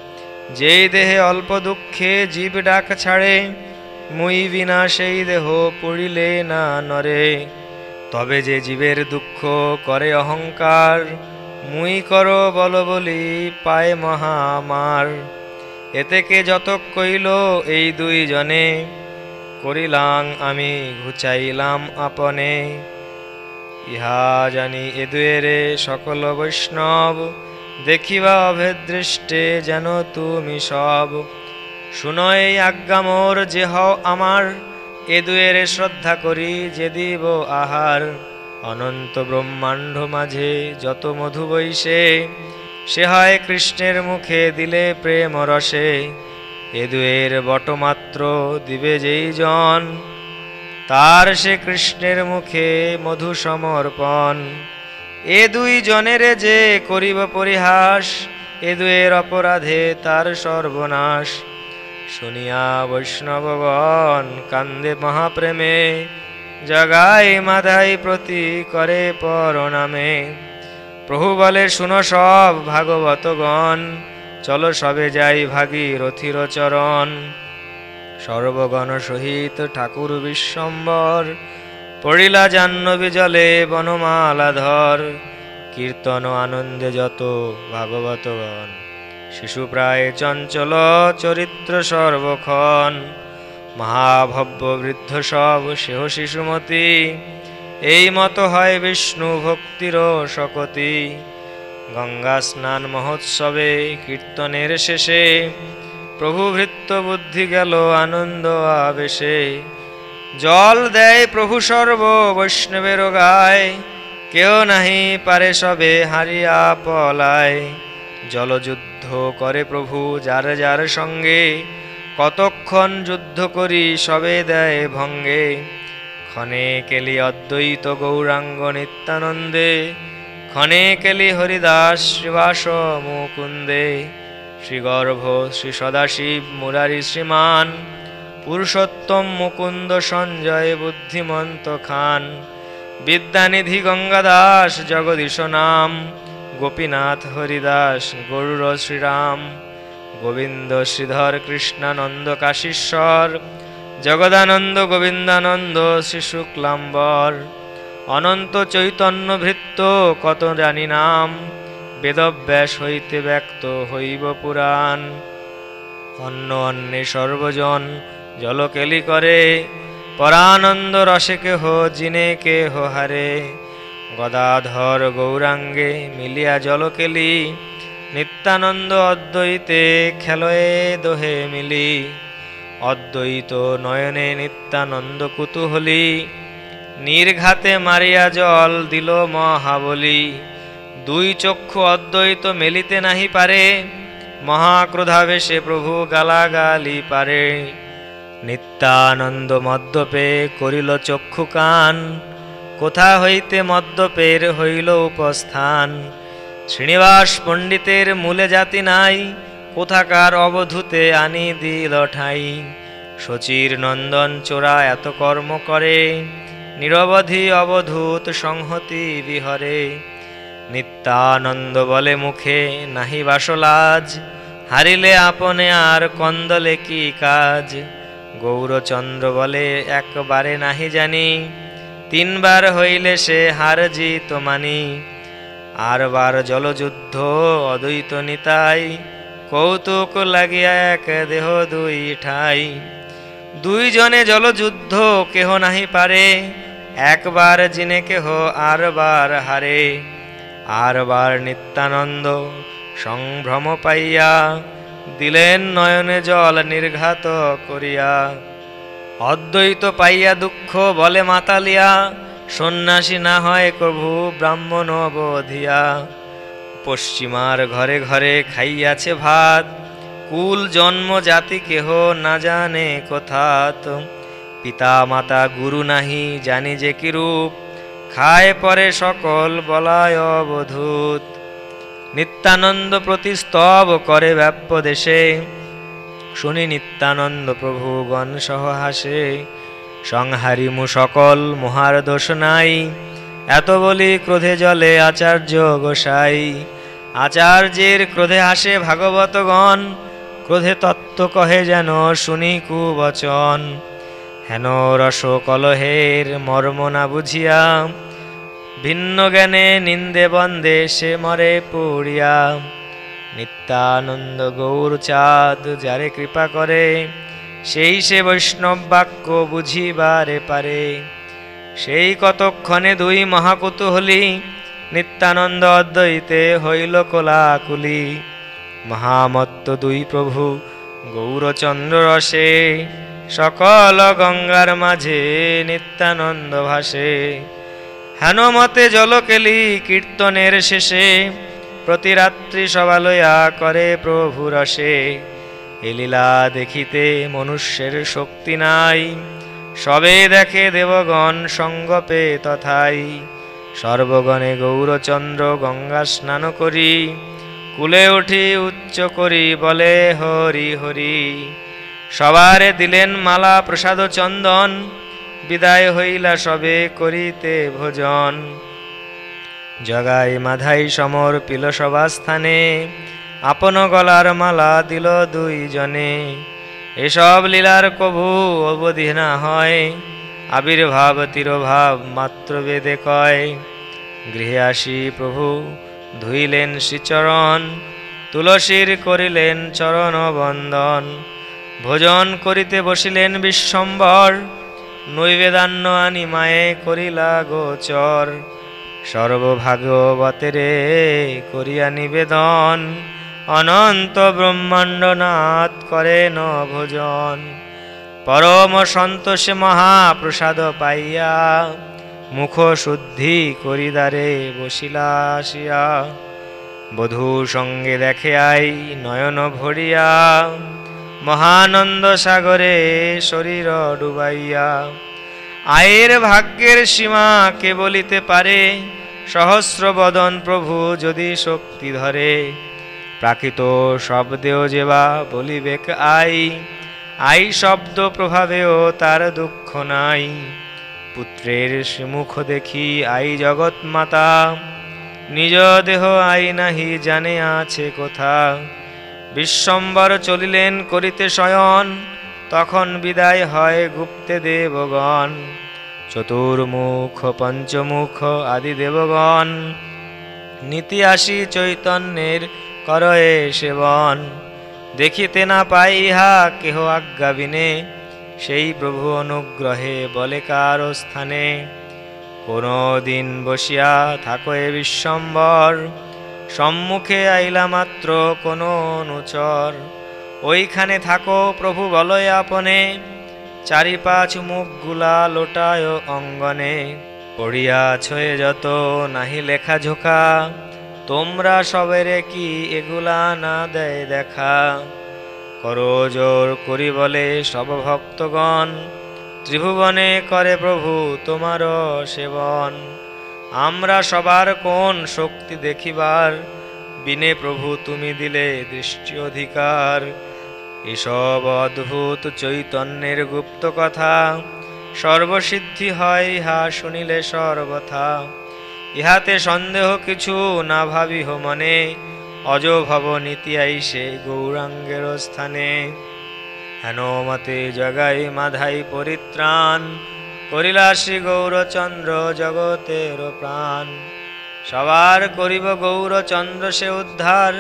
যেই দেহে অল্প দুঃখে জীব ডাক ছাড়ে মুই বিনা সেই দেহ পড়িলে না নরে। তবে যে জীবের দুঃখ করে অহংকার, মুই কর বল বলি পায় মহামার। এতেকে যত কইল এই দুই জনে করিলাম আমি ঘুচাইলাম আপনে। ইহা জানি এ দুয়েরে সকল বৈষ্ণব, দেখিবা অভেদৃষ্টে যেন তুমি সব। শুনো এই আজ্ঞা মোর, যে হও আমার। এ দুয়েরে শ্রদ্ধা করি যে দিব আহার। অনন্ত ব্রহ্মাণ্ড মাঝে যত মধু বৈশে সে হয় কৃষ্ণের মুখে দিলে প্রেম রসে। এ দুয়ের বটমাত্র দিবে যেই জন, তার সে কৃষ্ণের মুখে মধু সমর্পণ। এ দুই জনের যে করিব পরিহাস, এ দুয়ের অপরাধে তার সর্বনাশ। শুনিয়া বৈষ্ণবগণ কান্দে মহাপ্রেমে, জগাই মাধাই প্রতি করে পরনামে। প্রভু বলে, শুনো সব ভাগবতগণ, চলো সবে যাই ভাগীরথির চরণ। সর্বগণ সহিত ঠাকুর বিশ্বম্বর, পড়িলা জাহ্নবী জলে বনমালাধর। কীর্তন আনন্দে যত ভাগবতগণ। শিশু প্রায় চঞ্চল চরিত্র সর্বক্ষণ। মহাভব্য বৃদ্ধ সব সেহ শিশুমতি। এই মতো হয় বিষ্ণু ভক্তির শকতি। গঙ্গা স্নান মহোৎসবে, কীর্তনের শেষে প্রভু ভৃত্য বুদ্ধি গেল আনন্দ আবেশে। জল দেয় প্রভু সর্ব বৈষ্ণবের গায়। কেউ নাহি পারে সবে হারিয়া পলায়। জলযুদ্ধ করে প্রভু, যার যার সঙ্গে কতক্ষণ যুদ্ধ করি সবে দেয় ভঙ্গে। ক্ষণে কেলি অদ্বৈত গৌরাঙ্গ নিত্যানন্দে ক্ষণে কেলি হরিদাস শ্রীবাস মুকুন্দে। শ্রীগর্ভ শ্রী সদাশিব মুরারি শ্রীমান, পুরুষোত্তম মুকুন্দ সঞ্জয় বুদ্ধিমন্ত খান। বিদ্যানিধি গঙ্গাদাস জগদীশ নাম গোপীনাথ হরিদাস, গরুর শ্রীরাম, গোবিন্দ শ্রীধর কৃষ্ণানন্দ কাশীশ্বর, জগদানন্দ গোবিন্দানন্দ শ্রী শুক্লাম্বর, অনন্ত চৈতন্য ভৃত্য কত জানি নাম, বেদব্যাস হইতে ব্যক্ত হইব পুরাণ। অন্য অন্যে সর্বজন জলকেলি করে, পরানন্দ রসে কেহ, জিনে কেহ হারে। গদাধর গৌরাঙ্গে মিলিয়া জলকেলি, নিত্যানন্দ অদ্বৈতে খেলয়ে দোহে মিলি, অদ্বৈত নয়নে নিত্যানন্দ কুতুহলী, নির্ঘাতে মারিয়া জল দিল মহাবলী, দুই চক্ষু অদ্বৈত মেলিতে নাহি পারে, মহাক্রোধাবেশে প্রভু গালাগালি পারে। নিত্যানন্দ মদ্যপে করিল চক্ষু কান কোথা হইতে মদ্যপের হইল উপস্থান? শ্রীনিবাস পণ্ডিতের মূলে জাতি নাই, কোথাকার অবধূতে আনি দিল ঠাই? শচীর নন্দন চোরা এত কর্ম করে, নিরবধি অবধূত সংহতি বিহরে। নিত্যানন্দ বলে মুখে নাহি বাসলাজ, হারিলে আপনে আর কন্দলে কি কাজ? গৌরচন্দ্র বলে একবারে নাহি জানি তিনবার হইলে সে হার জিত মানি। আরবার জলযুদ্ধ অদ্বৈত নিতাই, কৌতুক লাগিয়া এক দেহ দুই ঠাই। দুইজনে জলযুদ্ধ কেহ নাহি পারে, একবার জিনে কেহ আরবার হারে। আরবার নিত্যানন্দ সংভ্রম পাইয়া, দিলেন নয়নে জল নির্ঘাত করিয়া। অদ্বৈত পাইয়া দুঃখ বলে মাতালিয়া, সন্ন্যাসী না হয় প্রভু ব্রাহ্মণ বধিয়া পশ্চিমার ঘরে ঘরে খাইয়াছে ভাত, কুল জন্ম জাতি কেহ না জানে কোথাত। পিতা মাতা গুরু নাহি জানি যে কিরূপ খায় পরে সকল বলায় অবধূত। নিত্যানন্দ প্রতিস্তব করে ব্যাপ্য দেশে শুনি নিত্যানন্দ প্রভু গণ সহ হাসে সংহারিমু সকল মহার দোষ নাই। এত বলি ক্রোধে জলে আচার্য গোসাই। আচার্যের ক্রোধে হাসে ভাগবতগণ, ক্রোধে তত্ত্ব কহে যেন শুনি কুবচন। হেন রস কলহের মর্ম না বুঝিয়া, ভিন্ন জ্ঞানে নিন্দে বন্দে সে মরে পুড়িয়া। নিত্যানন্দ গৌর চাঁদ যারে কৃপা করে, সেই সে বৈষ্ণব বাক্য বুঝিবারে পারে। সেই কতক্ষণে দুই মহাকুতুহলী নিত্যানন্দ অদ্বৈতে হইল কোলাকুলি। মহামত্ত দুই প্রভু গৌরচন্দ্র রসে, সকল গঙ্গার মাঝে নিত্যানন্দ ভাসে। হেনমতে জলকেলি কীর্তনের শেষে প্রতি রাত্রি সবালয়া করে প্রভু রসে এ লীলা দেখিতে মনুষ্যের শক্তি নাই। সবে দেখে দেবগণ সঙ্গপে তথাই। সর্বগণে গৌরচন্দ্র গঙ্গা স্নান করি। কুলে উঠি উচ্চ করি বলে হরি হরি। সবারে দিলেন মালা প্রসাদ চন্দন। বিদায় হইলা সবে করিতে ভোজন। জগাই মাধাই সমর পিল সভাস্থানে, আপন গলার মালা দিল দুই জনে এসব লীলার কভু অবধি না হয়, আবির্ভাব তিরোভাব মাত্র বেদে কয়। গৃহে আসি প্রভু, ধুইলেন শ্রীচরণ, তুলসীর করিলেন চরণ বন্দন ভোজন করিতে বসিলেন বিশ্বম্বর নৈবেদান্য আনি করিলা গোচর। সর্বভাগবতেরে করিয়া নিবেদন, অনন্ত ব্রহ্মাণ্ডনাথ করেন ভোজন। পরম সন্তোষে মহাপ্রসাদ পাইয়া মুখ শুদ্ধি করিদারে বসিলা আসিয়া, বধূ সঙ্গে দেখে আই নয়ন ভরিয়া, মহানন্দ সাগরে শরীর ডুবাইয়া আয়ের ভাগ্যের সীমা কে বলিতে পারে? সহস্র বদন প্রভু যদি শক্তি ধরে, প্রাকৃত শব্দেও যেবা বলিবেক আই? আই শব্দ প্রভাবেও তার দুঃখ নাই। পুত্রের শ্রীমুখ দেখি আই জগৎ মাতা নিজ দেহ আই নাহি জানে আছে কোথা। বিশ্বম্বর চলিলেন করিতে শয়ন। তখন বিদায় হয় গুপ্তে দেবগণ। চতুর্মুখ, পঞ্চমুখ আদি দেবগণ। নীতি আসি চৈতন্যের করয়ে সেবন। দেখিতে না পাই ইহা কেহ আজ্ঞা বিনে। সেই প্রভু অনুগ্রহে বলে কার স্থানে। কোনো দিন বসিয়া থাকো এ বিশ্বম্বর। সম্মুখে আইলা মাত্র কোনো অনুচর। ওইখানে থাকো, প্রভু বলয় আপনে। চারি পাঁচ মুখগুলা লোটায় অঙ্গনে। পড়িয়া ছয়ে যত, নাহি লেখা ঝোঁকা। তোমরা সবেরে কি এগুলা না দেয় দেখা? করো জোর করি বলে সব ভক্তগণ। ত্রিভুবনে করে প্রভু তোমার সেবন। আমরা সবার কোন শক্তি দেখিবার? বিনে প্রভু তুমি দিলে দৃষ্টি অধিকার। এসব অদ্ভুত চৈতন্যের গুপ্ত কথা। সর্বসিদ্ধি হয় ইহা শুনিলে সর্বথা। ইহাতে সন্দেহ কিছু না ভাবি ভাবিহ মনে। অজ ভব নীতি আইসে গৌরাঙ্গের স্থানে। হেন মতে জগাই মাধাই পরিত্রাণ। করিলা শ্রী গৌরচন্দ্র জগতের প্রাণ। সবার করিব গৌরচন্দ্র সে উদ্ধার।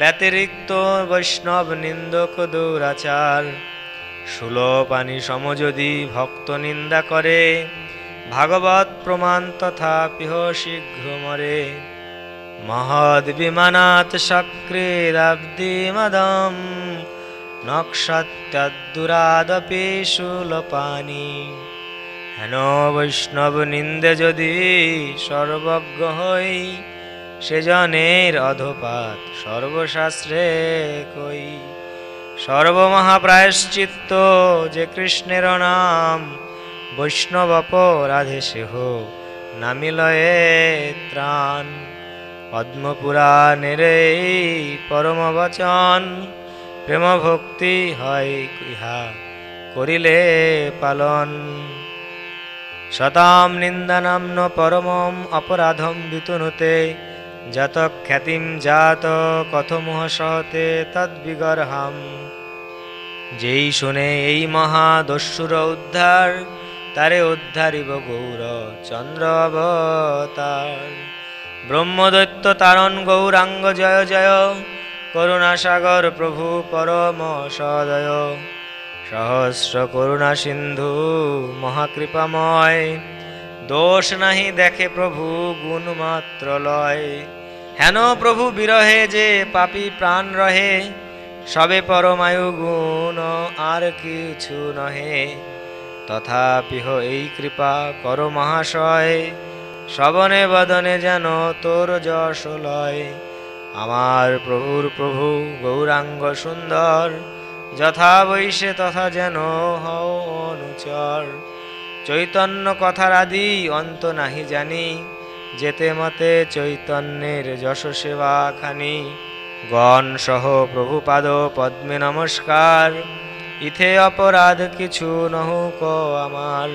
ব্যতিরিক্ত বৈষ্ণব নিন্দক দৌরাচার। সুলপানি সম যদি ভক্ত নিন্দা করে, ভাগবত প্রমাণ তথাপিহ শীঘ্র মরে। মহদ বিমানাত সক্রিরাব্দি মদম নক্ষত্যাদুরাদপি সুলপানি। হেন বৈষ্ণব নিন্দে যদি সর্বজ্ঞ হই সেজনের অধপাত সর্বশাস্ত্রে কই। সর্বমহাপ্রায়শ্চিত্ত যে কৃষ্ণের নাম, বৈষ্ণব অপরাধে সেহ নামিলয়ে ত্রাণ। পদ্মপুরাণের পরম বচন প্রেম ভক্তি হয় ইহা করিলে পালন। শতাম নিন্দানাম্ন পরমম অপরাধম বিতুনুতে যত খ্যাতিম জাত, কথমুহ সহতে তদ্বিগর্হাম। যেই শুনে এই মহা দস্যুর উদ্ধার, তারে উদ্ধারিব গৌর চন্দ্র অবতার। ব্রহ্মদৈত্য তারণ গৌরাঙ্গ জয় জয় করুণাসাগর প্রভু পরম সদয়। সহস্র করুণা সিন্ধু মহাকৃপাময় দোষ নাহি দেখে প্রভু গুণ মাত্র লয়। হেন প্রভু বিরহে যে পাপী প্রাণ রহে, সবে পরমায়ু গুণ আর কিছু নহে। তথাপিহ এই কৃপা কর মহাশয়, শ্রবণে বদনে যেন তোর যশ লয়। আমার প্রভুর প্রভু গৌরাঙ্গ সুন্দর, যথা বৈশে তথা যেন হও অনুচর। চৈতন্য কথার আদি অন্ত নাহি জানি। যেতে মতে চৈতন্যের যশ সেবা খানি গণ সহ প্রভুপাদ পদ্মে নমস্কার। ইথে অপরাধ কিছু নহুক আমার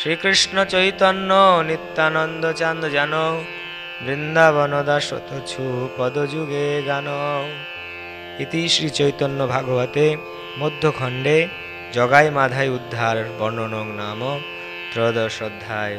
শ্রীকৃষ্ণ চৈতন্য নিত্যানন্দ চান্দ জান। বৃন্দাবন দাসত ছু পদযুগে গান। ইতি শ্রী চৈতন্য ভাগবতে মধ্যখণ্ডে জগাই মাধাই উদ্ধার বর্ণনং নাম ত্রয়োদশ অধ্যায়।